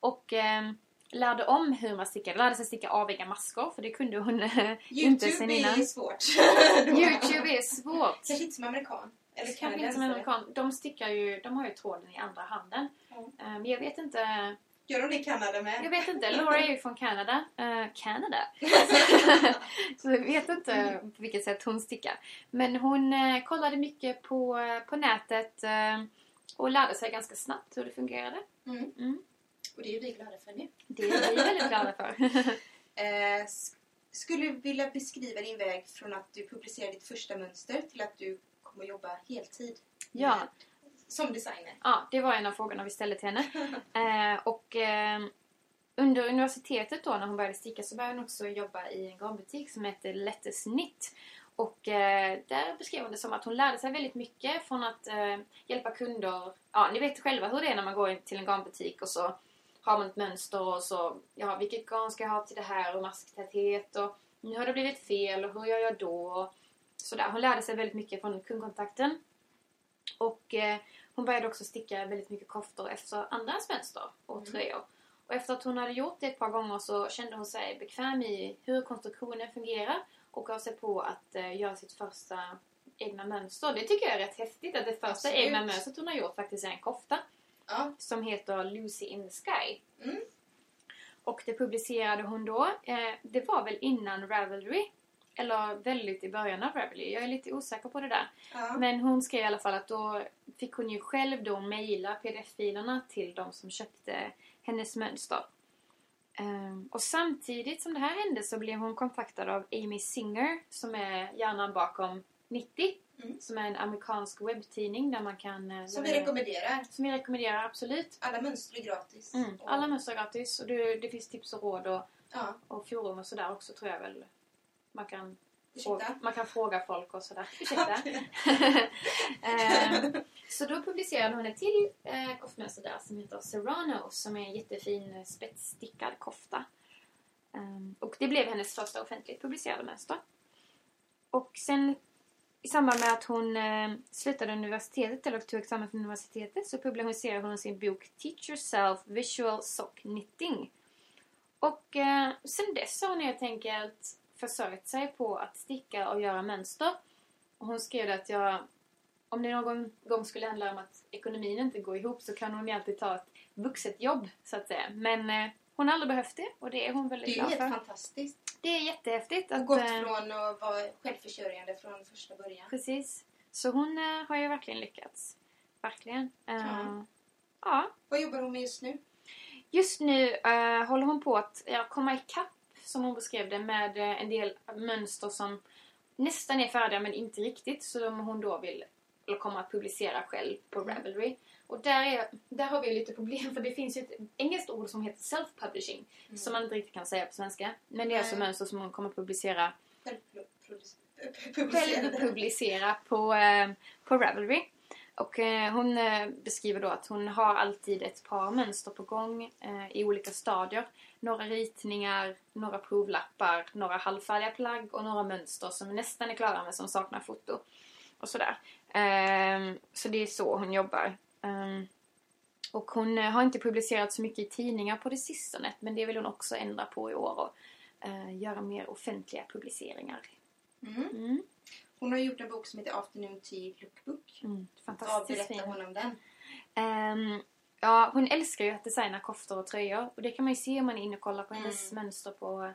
Och eh, lärde om hur man stickade, lärde sig sticka aviga maskor för det kunde hon eh, inte sen Youtube innan. är svårt. Youtube är svårt. Kanske inte som amerikan. Eller Kanske inte som amerikan. De stickar ju, de har ju tråden i andra handen. Eh, Men jag vet inte, Gör de det i Kanada med? jag vet inte. Laura är ju från Kanada. Kanada. [LAUGHS] Så jag vet inte på vilket sätt hon stickar. Men hon eh, kollade mycket på, på nätet eh, och lärde sig ganska snabbt hur det fungerade. Mm. Mm. Och det är ju vi glada för nu. Det är vi väldigt glada för. [LAUGHS] Eh, skulle du vilja beskriva din väg från att du publicerade ditt första mönster till att du kommer jobba heltid Ja. med, som designer? Ja, det var en av frågorna vi ställde till henne. [LAUGHS] Eh, och eh, under universitetet då när hon började sticka så började hon också jobba i en garnbutik som heter Letters Knit. Och eh, där beskrev hon det som att hon lärde sig väldigt mycket från att eh, hjälpa kunder. Ja, ni vet själva hur det är när man går in till en garnbutik och så har man ett mönster och så, ja vilket garn ska jag ha till det här och masktäthet och nu har det blivit fel och hur gör jag då? Sådär. Hon lärde sig väldigt mycket från kundkontakten. Och eh, hon började också sticka väldigt mycket koftor efter andras mönster och Mm. tröjor. Och efter att hon hade gjort det ett par gånger så kände hon sig bekväm i hur konstruktionen fungerar och gav sig på att eh, göra sitt första egna mönster. Det tycker jag är rätt häftigt att det första Absolut. egna mönstret hon har gjort faktiskt är en kofta Ja. som heter Lucy in the Sky. Mm. Och det publicerade hon då. Eh, det var väl innan Ravelry. Eller väldigt i början av Ravelry. Jag är lite osäker på det där. Ja. Men hon skrev i alla fall att då fick hon ju själv då mejla pdf-filerna till de som köpte hennes mönster. Ehm, och samtidigt som det här hände så blev hon kontaktad av Amy Singer som är hjärnan bakom 90. Mm. Som är en amerikansk webbtidning där man kan... eh, Som vi rekommenderar. Som vi rekommenderar, absolut. Alla mönster är gratis. Mm. Alla mönster är gratis och det, det finns tips och råd och, Ja. och forum och sådär också tror jag väl. Man kan, fråga, man kan fråga folk och sådär. Ursäkta. [LAUGHS] [LAUGHS] Ehm, så då publicerade hon ett till eh, koftmönster där som heter Serrano som är en jättefin eh, spetsstickad kofta. Ehm, och det blev hennes första offentligt publicerade mönster. Och sen i samband med att hon eh, slutade universitetet eller tog examen från universitetet så publicerade hon sin bok Teach Yourself Visual Sock Knitting. Och eh, sen dess har hon helt enkelt försörjt sig på att sticka och göra mönster. Och hon skrev att jag, om det någon gång skulle handla om att ekonomin inte går ihop så kan hon ju alltid ta ett vuxet jobb så att säga. Men eh, hon har aldrig behövt det och det är hon väldigt Det är ju glad helt för. fantastiskt. Det är jättehäftigt. Att, gått eh, från att vara självförsörjande från första början. Precis. Så hon eh, har ju verkligen lyckats. Verkligen. Eh, Ja. ja. Vad jobbar hon med just nu? Just nu eh, håller hon på att ja, komma ikapp, som hon beskrev det, med eh, en del mönster som nästan är färdiga men inte riktigt. De hon då vill eller kommer att publicera själv på Ravelry. Och där, är, där har vi lite problem för det finns ju ett engelskt ord som heter self-publishing Mm. som man inte riktigt kan säga på svenska. Men det är alltså mönster som hon kommer publicera Självproducerade. Publicerade. självpublicera på, eh, på Ravelry. Och eh, hon eh, beskriver då att hon har alltid ett par mönster på gång eh, i olika stadier. Några ritningar, några provlappar, några halvfärdiga plagg och några mönster som nästan är klara men som saknar foto. Och sådär. Ehm, så det är så hon jobbar. Ehm, och hon har inte publicerat så mycket i tidningar på det sistone men det vill hon också ändra på i år och göra mer offentliga publiceringar. Mm. Mm. Hon har gjort en bok som heter Afternoon Tea Lookbook. Mm, fantastiskt fin. hon om den? Ehm, ja, hon älskar ju att designa koftor och tröjor. Och det kan man ju se om man är inne och kollar på Mm. hennes mönster på,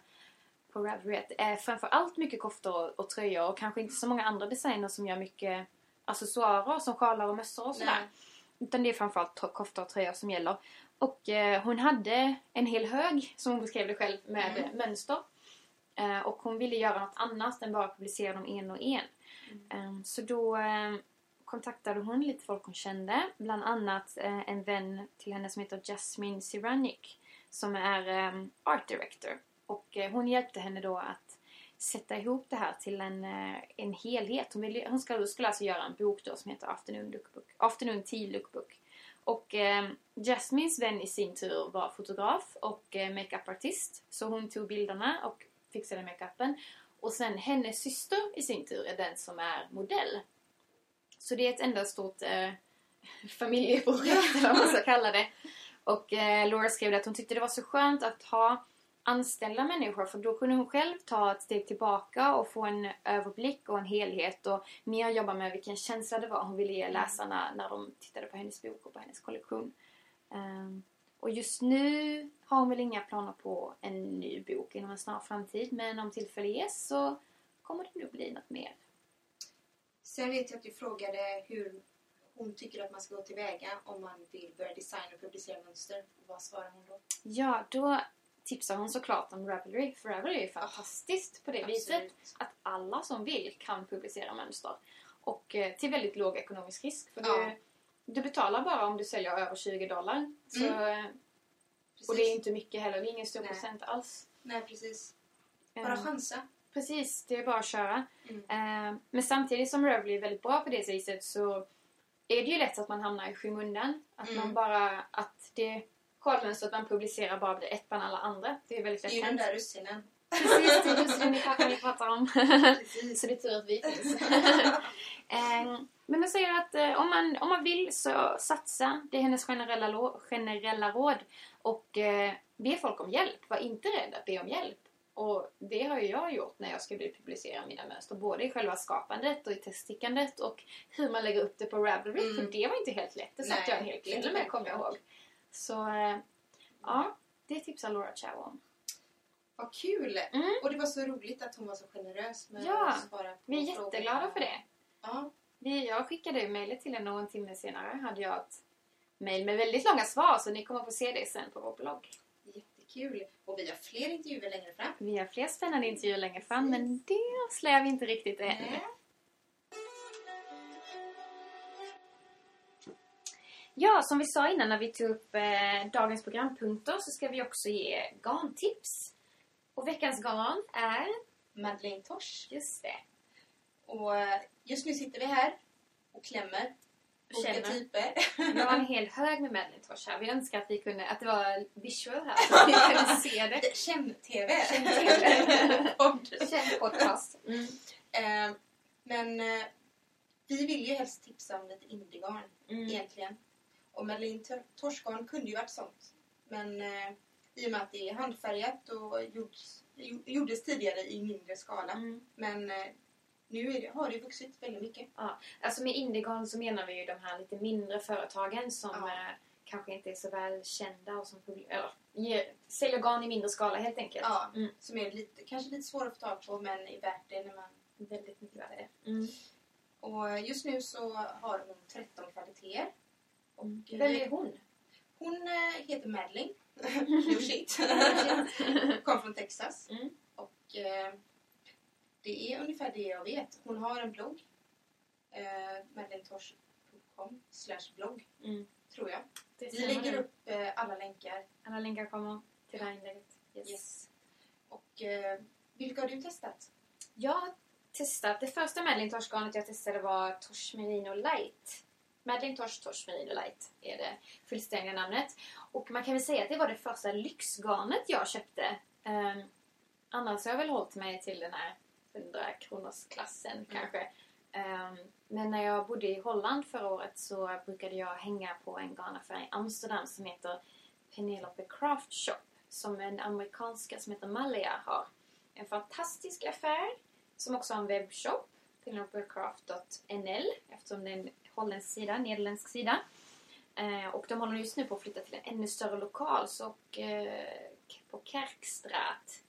på Ravelry. är framförallt mycket koftor och, och tröjor och kanske inte så många andra designer som gör mycket accessoarer som sjalar och mössor och sådär. Nej. Utan det är framförallt to- koftor och tröjor som gäller. Och eh, hon hade en hel hög, som hon beskrev det själv, med Mm. mönster. Eh, och hon ville göra något annat än bara publicera dem en och en. Ehm, så då eh, kontaktade hon lite folk hon kände. Bland annat eh, en vän till henne som heter Jasmine Siranik. Som är eh, art director. Och eh, hon hjälpte henne då att sätta ihop det här till en, en helhet. Hon, ville, hon skulle, skulle alltså göra en bok då som heter Afternoon, Lookbook, Afternoon Tea Lookbook. Och eh, Jasmines vän i sin tur var fotograf och eh, makeupartist. Så hon tog bilderna och fixade makeupen. Och sen hennes syster i sin tur är den som är modell. Så det är ett enda stort eh, [LAUGHS] familjeprojekt eller vad man ska [LAUGHS] kalla det. Och eh, Laura skrev att hon tyckte det var så skönt att ha anställda människor för då kunde hon själv ta ett steg tillbaka och få en överblick och en helhet och mer jobba med vilken känsla det var hon ville ge läsarna när de tittade på hennes bok och på hennes kollektion. Ehm, och just nu har hon väl inga planer på en ny bok inom en snar framtid men om tillfälle ges så kommer det nog bli något mer. Sen vet jag att du frågade hur hon tycker att man ska gå tillväga om man vill börja designa och publicera mönster. Vad svarar hon då? Ja, då tipsar hon såklart om Ravelry. För Ravelry är fantastiskt på det viset Absolut. att alla som vill kan publicera mönster. Och eh, till väldigt låg ekonomisk risk. För Ja. du, du betalar bara om du säljer över 20 dollar. Så, Mm. och det är inte mycket heller. Det är ingen stor Nej. procent alls. Nej, precis. Bara Eh, chansa. Precis, det är bara att köra. Mm. Eh, men samtidigt som Ravelry är väldigt bra på det viset så är det ju lätt att man hamnar i skymundan. Att Mm. man bara, att det självmönstret man publicerar bara blir ett bland alla andra. Det är väldigt Det lätt är ju den där russinen. Precis, det är det ni kanske ni pratar om. Precis. [LAUGHS] så det är tur att vi finns. [LAUGHS] [LAUGHS] Eh, Men hon säger att eh, om man, om man vill så satsa. Det är hennes generella, generella råd. Och eh, be folk om hjälp. Var inte rädd att be om hjälp. Och det har ju jag gjort när jag ska bli publicera mina mönster. Både i själva skapandet och i teststickandet och hur man lägger upp det på Ravelry. Mm. För det var inte helt lätt. Det satt jag en hel kväll med kommer jag ihåg. Så eh, ja, det tipsar Laura Chow om. Vad kul! Mm. Och det var så roligt att hon var så generös med Ja, att svara på Vi är frågorna. jätteglada för det. Ja, jag skickade ju mejlet till och en timme senare hade jag ett mejl med väldigt långa svar så ni kommer få se det sen på vår blogg. jättekul. Och vi har fler intervjuer längre fram. Vi har fler spännande intervjuer längre fram men det avslöjar vi inte riktigt än. Nej. Ja, som vi sa innan när vi tog upp eh, dagens programpunkter så ska vi också ge garntips. Och veckans garn är, Madeleine Tosh. just det, Och eh, just nu sitter vi här och klämmer. Olika typer. jag har en hel hög med Madeleine Tosh här. Vi önskar att vi kunde, att det var visual här så vi kunde [LAUGHS] se det. Känn-TV. Känn-TV. Podd. Känd podcast. Mm. Eh, Men eh, vi vill ju helst tipsa om lite indiegarn Mm. egentligen. Och Madeleine Tor- Torsgarn kunde ju varit sånt. Men eh, i och med att det är handfärgat och gjorts, gjo- gjordes tidigare i mindre skala. Mm. Men eh, nu är det, har det vuxit väldigt mycket. Alltså med Indigon så menar vi ju de här lite mindre företagen som Ja. eh, kanske inte är så väl kända och som eller, ger, säljer garn i mindre skala helt enkelt. Ja. Mm. Som är lite, kanske lite svåra att få tag på men är värt det när man... Väldigt mycket värt det. Mm. Och just nu så har hon 13 kvaliteter. Och Mm. eh, Vem är hon? Hon eh, heter Madeleine. [LAUGHS] no shit. Kom från Texas. Mm. Och eh, det är ungefär det jag vet. Hon har en blogg. eh, madelinetosh.com slash blogg, Mm. tror jag. Vi lägger upp eh, alla länkar. Alla länkar kommer till det här inlägget. Yes. Yes. Och eh, vilka har du testat? Jag har testat, det första Madeline Tosh-garnet jag testade var Tosh Merino Light. Madeline Tosh Tosh Merino Light är det fullständiga namnet. Och man kan väl säga att det var det första lyxgarnet jag köpte. Um, annars har jag väl hållit mig till den här 100 kronors klassen kanske. Ehm, men när jag bodde i Holland förra året så brukade jag hänga på en garnaffär i Amsterdam som heter Penelope Craft Shop. Som en amerikanska som heter Malia har. En fantastisk affär som också har en webbshop. penelopecraft.nl eftersom det är en holländsk sida, nederländsk sida. Eh, och de håller just nu på att flytta till en ännu större lokal så, och, eh, på Kerkstraat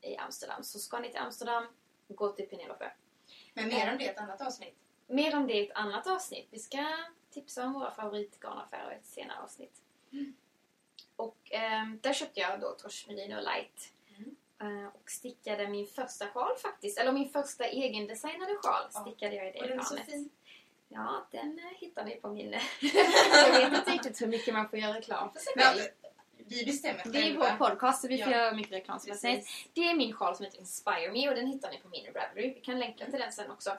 i Amsterdam. Så ska ni till Amsterdam, gå till Penelope. Men mer om det i ett annat avsnitt. Mer om det i ett annat avsnitt. Vi ska tipsa om våra favoritgarnaffärer i ett senare avsnitt. Mm. Och ehm, där köpte jag då Tosh Merino Light. Mm. Eh, och stickade min första sjal faktiskt. Eller min första egendesignade sjal Ja. stickade jag i det Och den är så garnet. fin. Ja, den eh, hittar ni på min... [LAUGHS] jag vet inte riktigt hur mycket man får göra reklam för sig själv. Vi bestämmer Det är vår podcast så vi får Ja. göra mycket reklam som. Precis. Det är min sjal som heter Inspire Me och den hittar ni på min Ravelry. Vi kan länka till den sen också.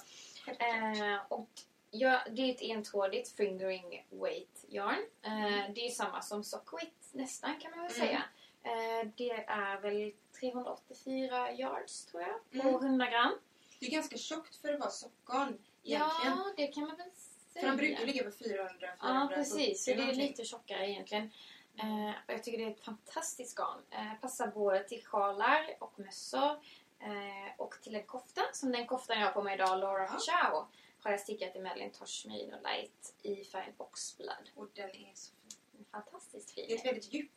Eh, och ja, det är ett entrådigt fingering weight yarn. Eh, det är samma som sockweight nästan kan man väl Mm. säga. Eh, det är väl 384 yards tror jag på Mm. 100 gram. Det är ganska tjockt för att vara sockgarn egentligen. Ja, det kan man väl säga. För de brukar ligga på 400 400 Ja, precis. Så det är lite tjockare egentligen. Eh, och jag tycker det är ett fantastiskt garn. Eh, passar både till sjalar och mössor. Eh, och till en kofta. Som den koftan jag har på mig idag, Laura Ja. Ciao. Har jag stickat i Madeline Tosh Merino Light i färgen Oxblood. Och den är så fin. Fantastiskt Det är fin. ett väldigt djup.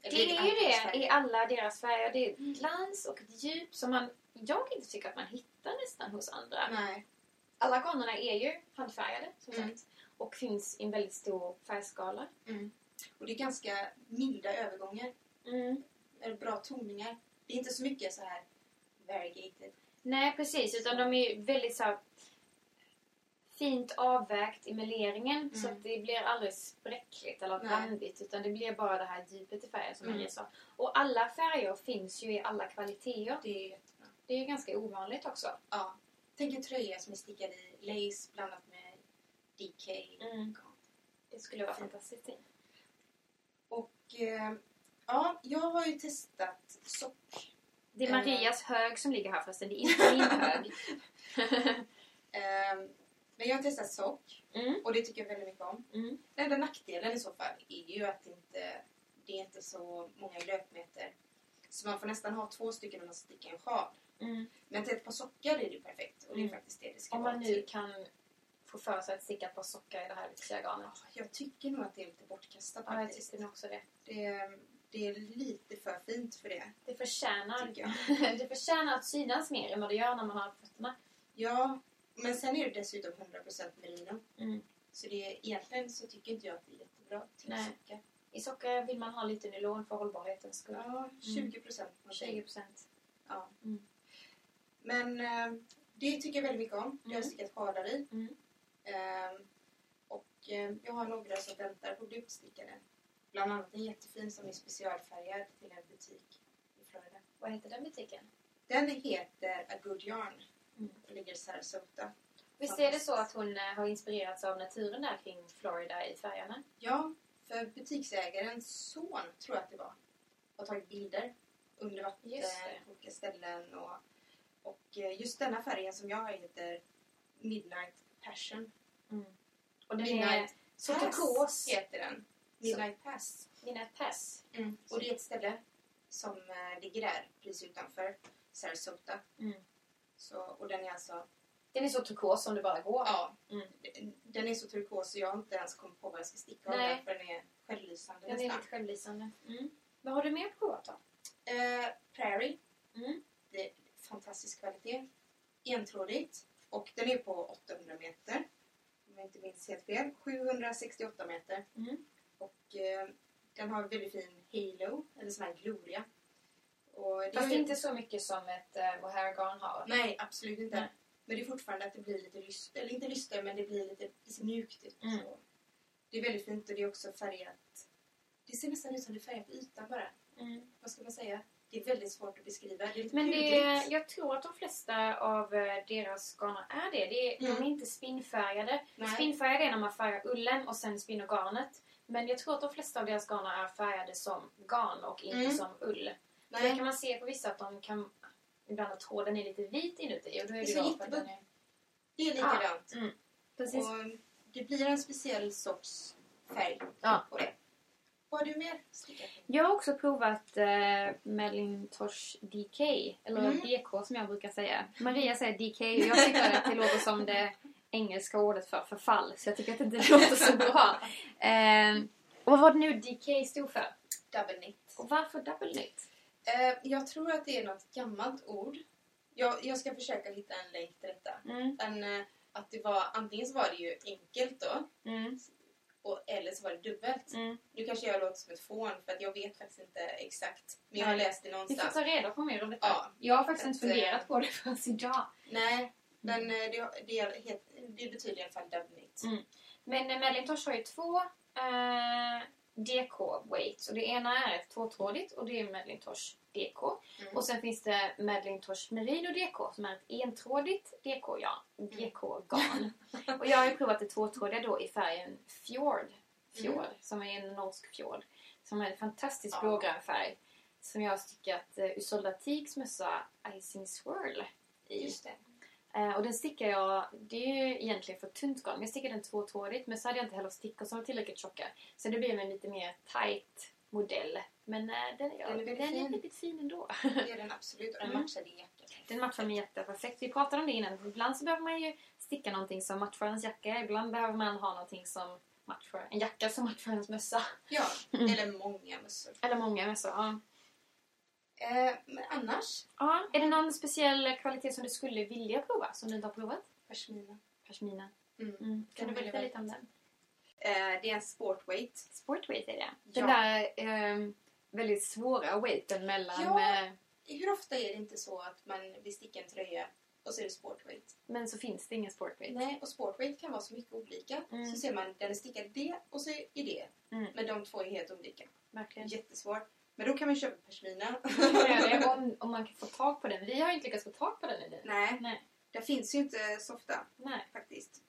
Det är ju det i alla deras färger. Det är ett glans och ett djup som man, jag inte tycker att man hittar nästan hos andra. Nej. Alla garnerna är ju handfärgade som Mm. sagt. Och finns i en väldigt stor färgskala. Och det är ganska milda övergångar. Mm. Eller bra toningar. Det är inte så mycket så här variegated. Nej, precis. Utan de är ju väldigt så här, fint avvägt i meleringen. Så Mm. att det blir aldrig spräckligt eller randigt. Utan det blir bara det här djupet i färgen som Mm. Maria sa. Och alla färger finns ju i alla kvaliteter. Det är jättebra. Det är ju ganska ovanligt också. Ja. Tänk en tröja som är stickad i lace blandat med DK. Mm. Det skulle vara fantastiskt fint. Eh, ja, jag har ju testat sock. Det är Eh. Marias hög som ligger här förresten. Det är inte min [LAUGHS] hög. Eh, men jag har testat sock Mm. och det tycker jag väldigt mycket om. Mm. Den enda nackdelen i så fall är ju att det inte det är inte så många löpmeter. Så man får nästan ha två stycken om man stickar en sjal. Mm. Men till ett par sockar är det ju perfekt. Och det är Mm. faktiskt det det ska Om vara. man nu kan få för sig att sticka ett par sockar i det här lyxiga garnet. Jag tycker nog att det är lite bortkastat Ja, jag faktiskt. tycker nog också det. det, det är lite för fint för det, Det förtjänar, tycker jag. [LAUGHS] det förtjänar att synas mer än vad det gör när man har på fötterna. Ja, men sen är det dessutom 100% merino. Mm. Så det är, egentligen så tycker inte jag att det är jättebra till Nej. sockar. I socker vill man ha lite nylon för hållbarhetens skull. Ja, 20% någonting. 20%. Ja. Mm. Men eh, det tycker jag väldigt mycket om. Jag har Mm. stickat sjalar i. Mm. Ehm, och eh, jag har några som väntar på bli utstickade. Bland annat en jättefin som är specialfärgad till en butik i Florida. Vad heter den butiken? Den heter A Good Yarn. Mm. Den ligger i Sarasota. Visst är det så att hon eh, har inspirerats av naturen där kring Florida i färgerna? Ja, för butiksägarens son, tror jag att det var, har tagit bilder under vatten det. på olika ställen. Och, och eh, just denna färgen som jag har heter Midnight Passion. Och den är Midnight Pass turkos. heter den. Midnight Pass. Midnight Pass. Och det är ett ställe som eh, ligger där precis utanför Sarasota. Mm. Så, och den är alltså, Den är så turkos som det bara går. ja, Mm. den är så turkos så jag har inte ens kommit på vad jag ska sticka av den för den är självlysande Den är nästan. lite självlysande. Mm. Vad har du mer provat då? Eh, Prairie. Mm. Det är fantastisk kvalitet. Entrådigt. Och den är på 800 meter. Om jag inte minns helt fel. 768 meter. Mm. Och eh, den har en väldigt fin halo, eller sån här gloria. Och det Fast är- inte så mycket som ett uh, Mohair garn har. Nej, absolut inte. Nej. Men det är fortfarande att det blir lite lyster, eller inte lyster men det blir lite, mjukt ut. Mm. Så. Det är väldigt fint och det är också färgat. Det ser nästan ut som det är färgat på ytan bara. Vad ska man säga? Det är väldigt svårt att beskriva. Det är Men det, jag tror att de flesta av eh, deras garner är det. det är, De Mm. är inte spinnfärgade. Nej. Spinnfärgade är när man färgar ullen och sen spinner garnet. Men jag tror att de flesta av deras garner är färgade som garn och inte Mm. som ull. Det Nej. kan man se på vissa att de kan... Ibland att tråden är lite vit inuti och då är Det det att den är... Det är likadant. Mm. Precis. Och det blir en speciell sorts färg Ja. på det. Vad har du mer stickat? Jag har också provat eh, Melintosh DK, eller Mm. DK som jag brukar säga. Maria säger DK och jag tycker att det låter som det engelska ordet för förfall. Så jag tycker att det inte låter så bra. Eh, och vad var det nu DK stod för? Double knit. Och varför double knit? Eh, jag tror att det är något gammalt ord. Jag, jag ska försöka hitta en länk till detta. Mm. Men eh, att det var, antingen så var det ju enkelt då, Mm. Och, eller så var det dubbelt. Mm. Nu kanske jag låter som ett fån för att jag vet faktiskt inte exakt. Men jag har läst det Vi får någonstans. ta reda på mer om detta. Ja. Jag har faktiskt inte Att, eh, funderat på det förrän idag. Nej, men eh, det, det, är helt, det betyder i alla fall double knit. Mm. Men eh, Melintosh har ju två eh, DK weights. Och det ena är ett tvåtrådigt och det är Melintosh DK. Mm. Och sen finns det Melintosh Merino DK som är ett entrådigt DK, ja, DK-garn. och jag har ju provat det tvåtrådiga då i färgen Fjord. Fjord, Mm. som är en norsk fjord. Som är en fantastisk Ja. blågrön färg. Som jag har stickat uh, Usolda Teaks mössa Icing Swirl i. Just det. Eh, och den stickar jag, det är ju egentligen för tunt garn. Jag stickade den tvåtrådigt men så hade jag inte heller stickor som var tillräckligt tjocka. Så det blev en lite mer tight modell. Men eh, den, är, Den är den är väldigt fin ändå. Det är den [LAUGHS] absolut. Och den Mm. matchar din jacka. Den matchar min jacka perfekt. Vi pratade om det innan. Ibland så behöver man ju sticka någonting som matchar ens jacka. Ibland behöver man ha någonting som matchar, en jacka som matchar ens mössa. Ja, [LAUGHS] Mm. eller många mössor. Eller många mössor. Ja. Eh, men annars, ja. Är det någon speciell kvalitet som du skulle vilja prova som du inte har provat? pashmina. Pashmina. Mm. Mm. Kan du Den vill berätta lite om den? Eh, det är en sportweight. Sportweight är det. Den Ja. där ehm, väldigt svåra weighten mellan... Ja. eh, Hur ofta är det inte så att man vill sticka en tröja och så är det sportweight? men så finns det ingen sportweight. Nej, och sportweight kan vara så mycket olika. Mm. Så ser man den är stickad det och så är det. Mm. Men de två är helt olika. Verkligen. Jättesvårt. Men då kan man köpa pashmina. Ja, om, om man kan få tag på den. Vi har inte lyckats få tag på den ännu. Nej, Nej. det finns ju inte så ofta Nej, faktiskt.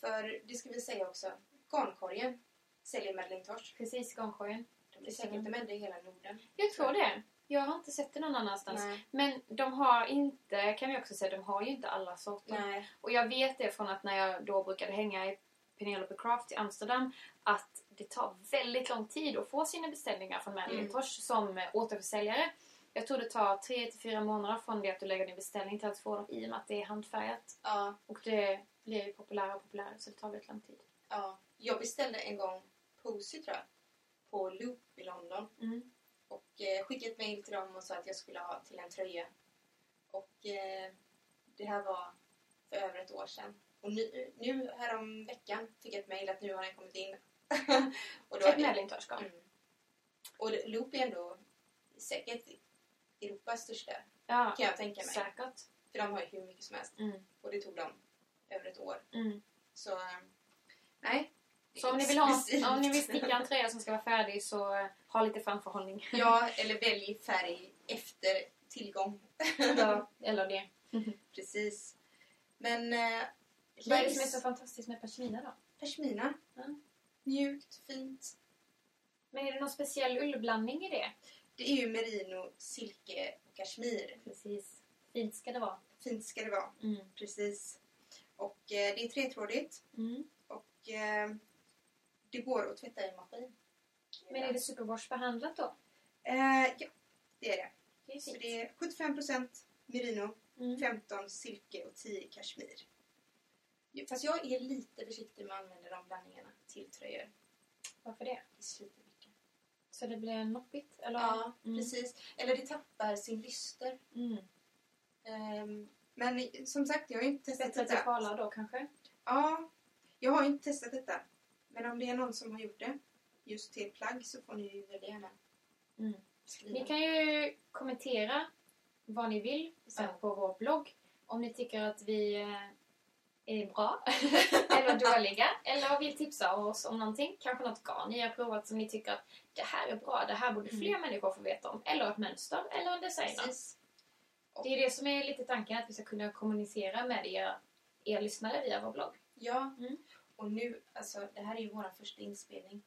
För det ska vi säga också, garnkorgen säljer Madeleine Tosh. precis. Garnkorgen. De är säkert enda i hela Norden. Jag tror det. Jag har inte sett det någon annanstans. Nej. Men de har inte, kan vi också säga, de har ju inte alla sorter. Nej. Och jag vet det från att när jag då brukade hänga i Penelope Craft i Amsterdam att det tar väldigt lång tid att få sina beställningar från Madeleine Mm. Tosh som eh, återförsäljare. Jag tror det tar 3-4 månader från det att du lägger din beställning till att få dem i och med att det är handfärgat. Ja, Och det blir ju populärare och populärare så det tar väldigt lång tid. ja. Jag beställde en gång Posy tror jag. På Loop i London. Mm. Och eh, skickade ett mail till dem och sa att jag skulle ha till en tröja. Och eh, det här var för över ett år sedan. Och nu, nu härom veckan fick jag ett mail att nu har den kommit in. [LAUGHS] och Tosh garn. Mm. Och Loop är ändå säkert Europas största, Ja, kan jag tänka mig. säkert. För de har ju hur mycket som helst. Mm. Och det tog dem över ett år. Mm. Så, eh, nej. Så om ni, vill ha, om ni vill sticka en tröja som ska vara färdig så eh, ha lite framförhållning. [LAUGHS] Ja, eller välj färg efter tillgång. ja, [LAUGHS] eller det. Precis. Men eh, Vad är det som är så fantastiskt med pashmina då? pashmina. Ja. Mjukt, fint. Men är det någon speciell ullblandning i det? Det är ju merino, silke och kashmir. Precis. Fint ska det vara. Fint ska det vara. Mm. Precis. Och eh, det är tretrådigt. Mm. Och eh, det går att tvätta i maskin. Men är det superwash-behandlat då? Eh, ja, det är det. Det är Så det är 75% merino, Mm. 15 silke och 10 kashmir. Jo, Fast jag är lite försiktig med att använda de blandningarna till tröjor. Varför det? Det sliter mycket. Så det blir noppigt? Eller? Ja, Mm. precis. Eller det tappar sin lyster. Mm. Ehm, men som sagt, jag har inte testat Bättre att det detta. sjalar då kanske? Ja, jag har inte testat detta. Men om det är någon som har gjort det just till plagg så får ni ju väldigt gärna Mm. skriva. Ni kan ju kommentera vad ni vill sen Ja. på vår blogg. om ni tycker att vi eh, är bra eller dåliga eller vill tipsa oss om någonting. Kanske något garn ni har provat som ni tycker att det här är bra, det här borde fler Mm. människor få veta om. Eller ett mönster eller en designer. Precis. Det är det som är lite tanken, att vi ska kunna kommunicera med er, er lyssnare via vår blogg. Ja. Mm. Och nu, alltså det här är ju vår första inspelning.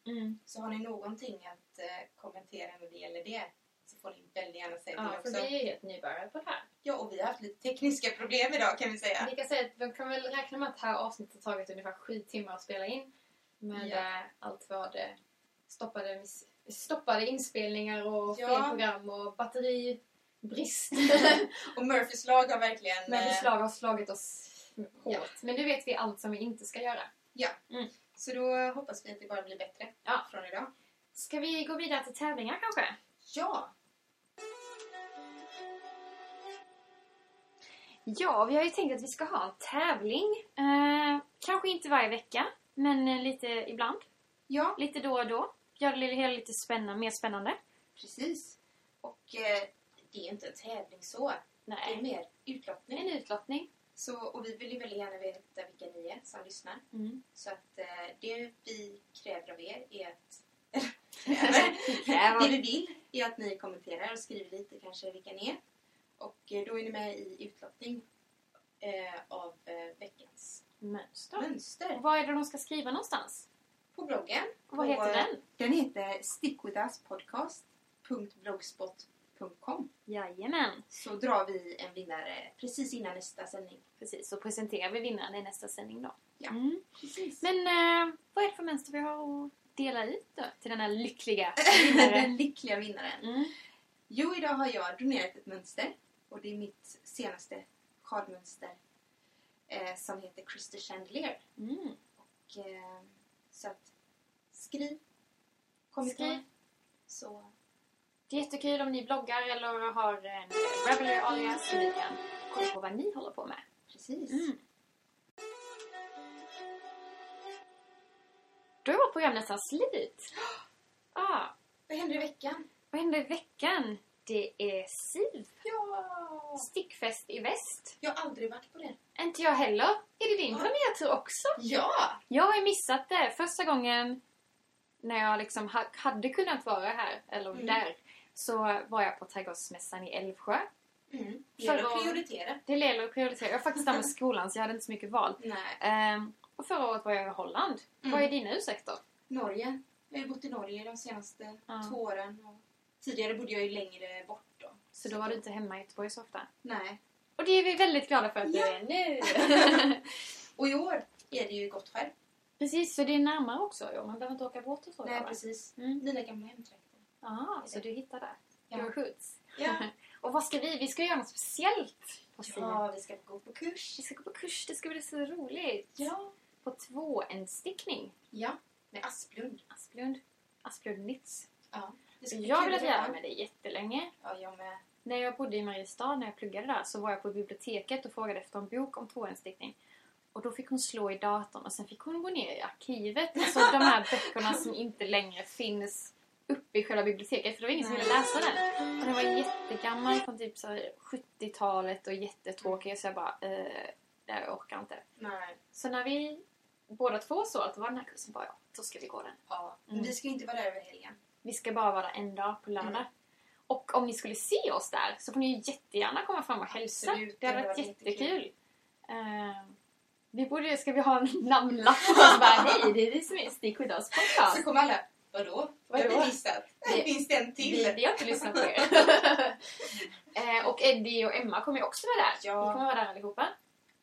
Så har ni någonting att eh, kommentera när det gäller det får ni väldigt gärna säga till Ja, för också. vi är ju helt nybörjare på det här. Ja, och vi har haft lite tekniska problem idag kan vi säga. Vi kan säga att vi kan väl räkna med att det här avsnittet har tagit ungefär sju timmar att spela in. Med Ja. eh, allt vad det stoppade, stoppade inspelningar och Ja. fel program och batteribrist. [LAUGHS] Och Murphys lag har verkligen... Men eh, beslag har slagit oss hårt. Men nu vet vi allt som vi inte ska göra. Så då hoppas vi att det bara blir bättre Ja. från idag. Ska vi gå vidare till tävlingar kanske? Ja! Ja, vi har ju tänkt att vi ska ha en tävling. Eh, kanske inte varje vecka, men eh, lite ibland. Ja, Lite då och då. Gör det hela lite spännande, mer spännande. precis. Och eh, det är inte en tävling så. Det är Nej, mer utlottning. en utlottning. Så, och vi vill ju väldigt gärna veta vilka ni är som lyssnar. Mm. Så att eh, det vi kräver av er är att... [LAUGHS] [LAUGHS] det vi vill är att ni kommenterar och skriver lite kanske vilka ni är. Och eh, då är ni med i utlottning eh, av eh, veckans Mönster. mönster. Och Var är det de ska skriva någonstans? På bloggen. Och vad heter den? Den heter stickwithuspodcast.blogspot.com Jajamän. Så drar vi en vinnare precis innan nästa sändning. Precis, så presenterar vi vinnaren i nästa sändning då. Ja. Mm. Precis. Men eh, vad är det för mönster vi har att dela ut då? Till den här lyckliga [LAUGHS] vinnaren? Den lyckliga vinnaren. Mm. Jo, idag har jag donerat ett mönster. Och det är mitt senaste sjalmönster. Eh, som heter Christer Chandelier. Mm. Och, eh, så att skriv. Kommentar. Skriv. Så Det är jättekul om ni bloggar eller har en Ravelry alias så ni kan kolla på vad ni håller på med. precis. Mm. Då är vårt program nästan slut. [GASPS] Ah, Vad händer i veckan? vad händer i veckan? Det är SIV, Ja! stickfest i väst. Jag har aldrig varit på det. Inte jag heller. Är det din Ja. premiärtur också? Ja! Jag har ju missat det. Första gången när jag liksom ha- hade kunnat vara här, eller Mm. där, så var jag på Trädgårdsmässan i Älvsjö. Mm. Det gäller att prioritera. Det gäller att prioritera. Jag var faktiskt där med skolan så jag hade inte så mycket val. Nej. Ehm, och förra året var jag i Holland. Mm. Vad är dina ursäkter? Norge. Jag har bott i Norge de senaste Ja. två åren. Och tidigare bodde jag ju längre bort då. Så då var du inte hemma i Göteborg så ofta. Nej. Och det är vi väldigt glada för att Ja. du är nu. [LAUGHS] Och i år är det ju Gottskär. precis, så det är närmare också. Ja, man behöver inte åka båt och så. Nej, precis. Mm. Dina gamla hemtrakter. Ah, så du hittar där. Ja. Your hoods. Ja. [LAUGHS] och vad ska vi? Vi ska göra något speciellt ja. ja, vi ska gå på kurs. Vi ska gå på kurs. Det ska bli så roligt. Ja. På tvåenstickning. Ja, med Asplund. Asplund. Asplund Knits. Ja. Jag har velat göra. mig det jättelänge. Ja, jag med. När jag bodde i Mariestad, när jag pluggade där, så var jag på biblioteket och frågade efter en bok om tvåenstickning. Och då fick hon slå i datorn och sen fick hon gå ner i arkivet. Alltså de här [LAUGHS] böckerna som inte längre finns uppe i själva biblioteket. För det var ingen som ville läsa den. Och den var jättegammal från typ så här 70-talet och jättetråkig. Så jag bara, eh, det här orkar jag inte. Nej. Så när vi båda två såg att det var den här kursen, bara ja, då ska vi gå den. Ja. Mm. Vi ska inte vara där över helgen. Vi ska bara vara en dag på lördag. Mm. Och om ni skulle se oss där så får ni ju jättegärna komma fram och hälsa. Absolut, det hade varit jättekul. Eh, vi borde, ska vi ha en [LAUGHS] namnlapp [LAUGHS] och bara hej, det är vi som är Stick With Us Så podcast. kommer alla, vadå? Vad har vi missat? Det- Finns det en till? Vi, vi har inte lyssnat på er. [LAUGHS] eh, och Eddie och Emma kommer ju också vara där. Ja. Vi kommer vara där allihopa.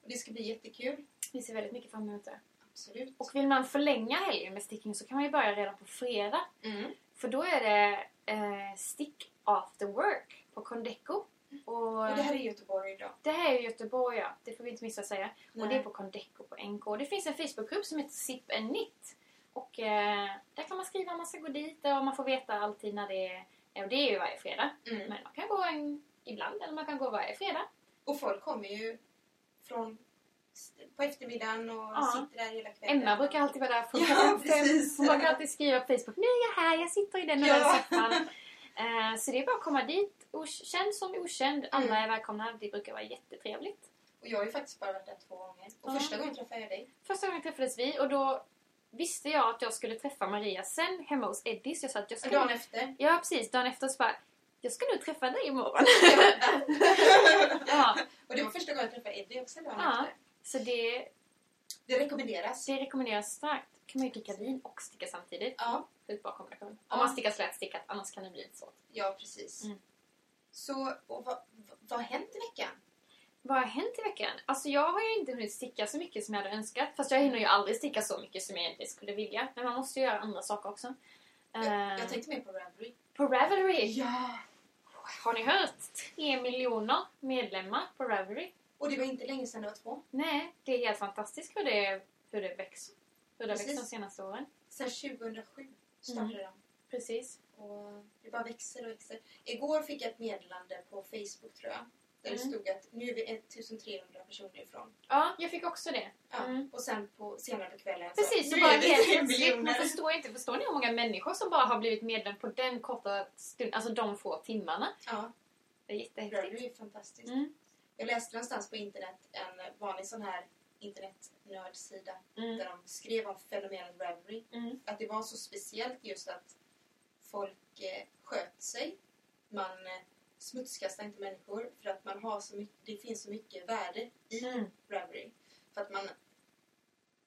Och det ska bli jättekul. Vi ser väldigt mycket fram emot det. Absolut. Och vill man förlänga helgen med stickning så kan man ju börja redan på fredag. Mm. För då är det eh, Stick After Work på Condeco. Och, Och det här är Göteborg då. det här är Göteborg, ja. Det får vi inte missa att säga. Och Nej. det är på Condeco på NK. Det finns en Facebookgrupp som heter Sip and Knit. Och eh, där kan man skriva om man ska gå dit och man får veta alltid när det är. Och det är ju varje fredag. Mm. Men man kan gå en ibland eller man kan gå varje fredag. Och folk kommer ju från på eftermiddagen och Ja. sitter där hela kvällen. Emma brukar alltid vara där från Ja, precis. Hon brukar alltid skriva på Facebook. Nu är jag här, jag sitter i den och Ja. den soffan. Eh, så det är bara att komma dit. Okänd som okänd. Alla Mm. är välkomna. Det brukar vara jättetrevligt. Och jag har ju faktiskt bara varit där två gånger. Och Ja. första gången träffade jag dig. Första gången träffades vi och då visste jag att jag skulle träffa Maria sen hemma hos Eddie. Så jag sa att jag skulle... Dagen efter. Ja, precis. Dagen efter så bara, jag ska nu träffa dig imorgon. [LAUGHS] ja, och det var första gången jag träffade Eddie också dagen Ja. efter. Så det, Det rekommenderas. det rekommenderas starkt. kan man ju dricka vin och sticka samtidigt. Ja, Sjukt bra kombination. Om Ja. man stickar slätstickat, annars kan det bli lite svårt. ja precis. Mm. Så, och vad, vad, har hänt i veckan? Vad har hänt i veckan? Alltså jag har ju inte hunnit sticka så mycket som jag hade önskat. Fast jag hinner ju aldrig sticka så mycket som jag egentligen skulle vilja. Men man måste ju göra andra saker också. Jag, Eh, jag tänkte mer på Ravelry. På Ravelry! Ja! Har ni hört? Tre miljoner medlemmar på Ravelry. Och det var inte länge sedan det var två. Nej, det är helt fantastiskt hur det, hur det växer. Hur det Precis. växt de senaste åren. Sedan 2007 startade Mm. de. Precis. Och det bara växer och växer. Igår fick jag ett meddelande på Facebook tror jag. Där det Mm. stod att nu är vi 1300 personer ifrån. Ja, jag fick också det. Ja. Mm. Och sen på, senare på kvällen Precis, så nu bara helt plötsligt. Man förstår inte. Förstår ni hur många människor som bara har blivit medlem på den korta stund, alltså de få timmarna? Ja, Det är jättehäftigt. Ravelry är fantastiskt. Mm. Jag läste någonstans på internet en vanlig sån här internetnördsida Mm. där de skrev om fenomenet Ravelry. Mm. Att det var så speciellt just att folk eh, sköt sig. Man eh, smutskastar inte människor för att man har så mycket, det finns så mycket värde i Mm. Ravelry. För att man,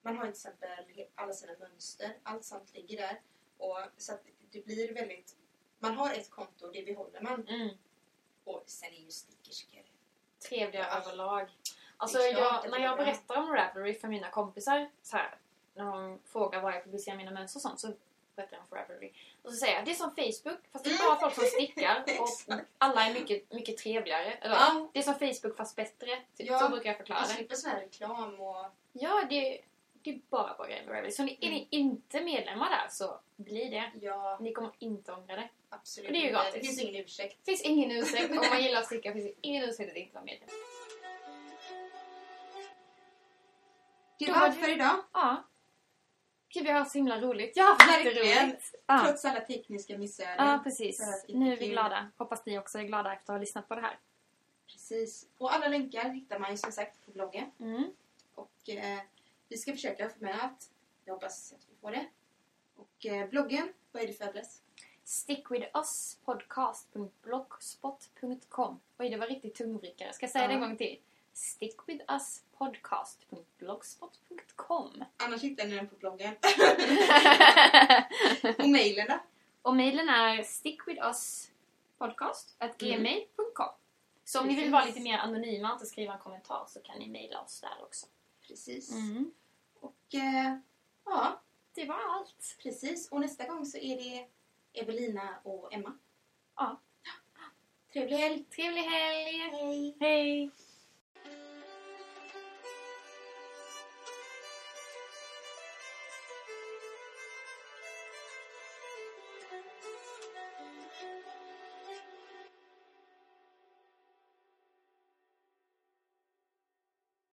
man har till exempel alla sina mönster, allt sånt ligger där. Och, så att det blir väldigt, man har ett konto, det behåller man. Mm. Och sen är ju stickerskor. Trevliga överlag. Alltså jag, när är jag berättar om Ravelry för mina kompisar så här, när de frågar var jag publicerar mina mönster och sånt så berättar jag om Ravelry. Och så säger jag det är som Facebook fast det är bara folk som stickar [LAUGHS] och alla är mycket, mycket trevligare. Eller, Ja. Det är som Facebook fast bättre. Typ. Ja. Så brukar jag förklara Man det. slipper sån här reklam och... Ja, det, det är bara bra grejer med Ravelry. Så ni, är ni inte medlemmar där så bli det. Ja, Ni kommer inte ångra det. absolut. Och det är ju gratis. Det finns ingen ursäkt. Det finns ingen ursäkt. Om man gillar att sticka finns det ingen ursäkt att inte vara medlem. Det var allt det- för idag. Ja. Gud, vi har så himla roligt. Haft Verkligen. Ja. Trots alla tekniska missöden. ja, precis. Nu är vi glada. Hoppas ni också är glada efter att ha lyssnat på det här. Precis. Och alla länkar hittar man ju som sagt på bloggen. Mm. Och eh, vi ska försöka få med allt. Jag hoppas att vi får det. Och eh, bloggen, vad är det för adress? Stickwithuspodcast.blogspot.com Oj, det var riktigt tungvrikare. Ska jag säga det en Ja. gång till? Stickwithuspodcast.blogspot.com Annars hittar ni den på bloggen. [LAUGHS] Och mejlen då? Och mejlen är stickwithuspodcast.gmail.com Så om ni vill Precis. vara lite mer anonyma och inte skriva en kommentar så kan ni mejla oss där också. Precis. Mm. Och eh, ja, Det var allt. precis. Och nästa gång så är det Evelina och Emma. Ja. Trevlig helg! Trevlig helg! Hej! Hej!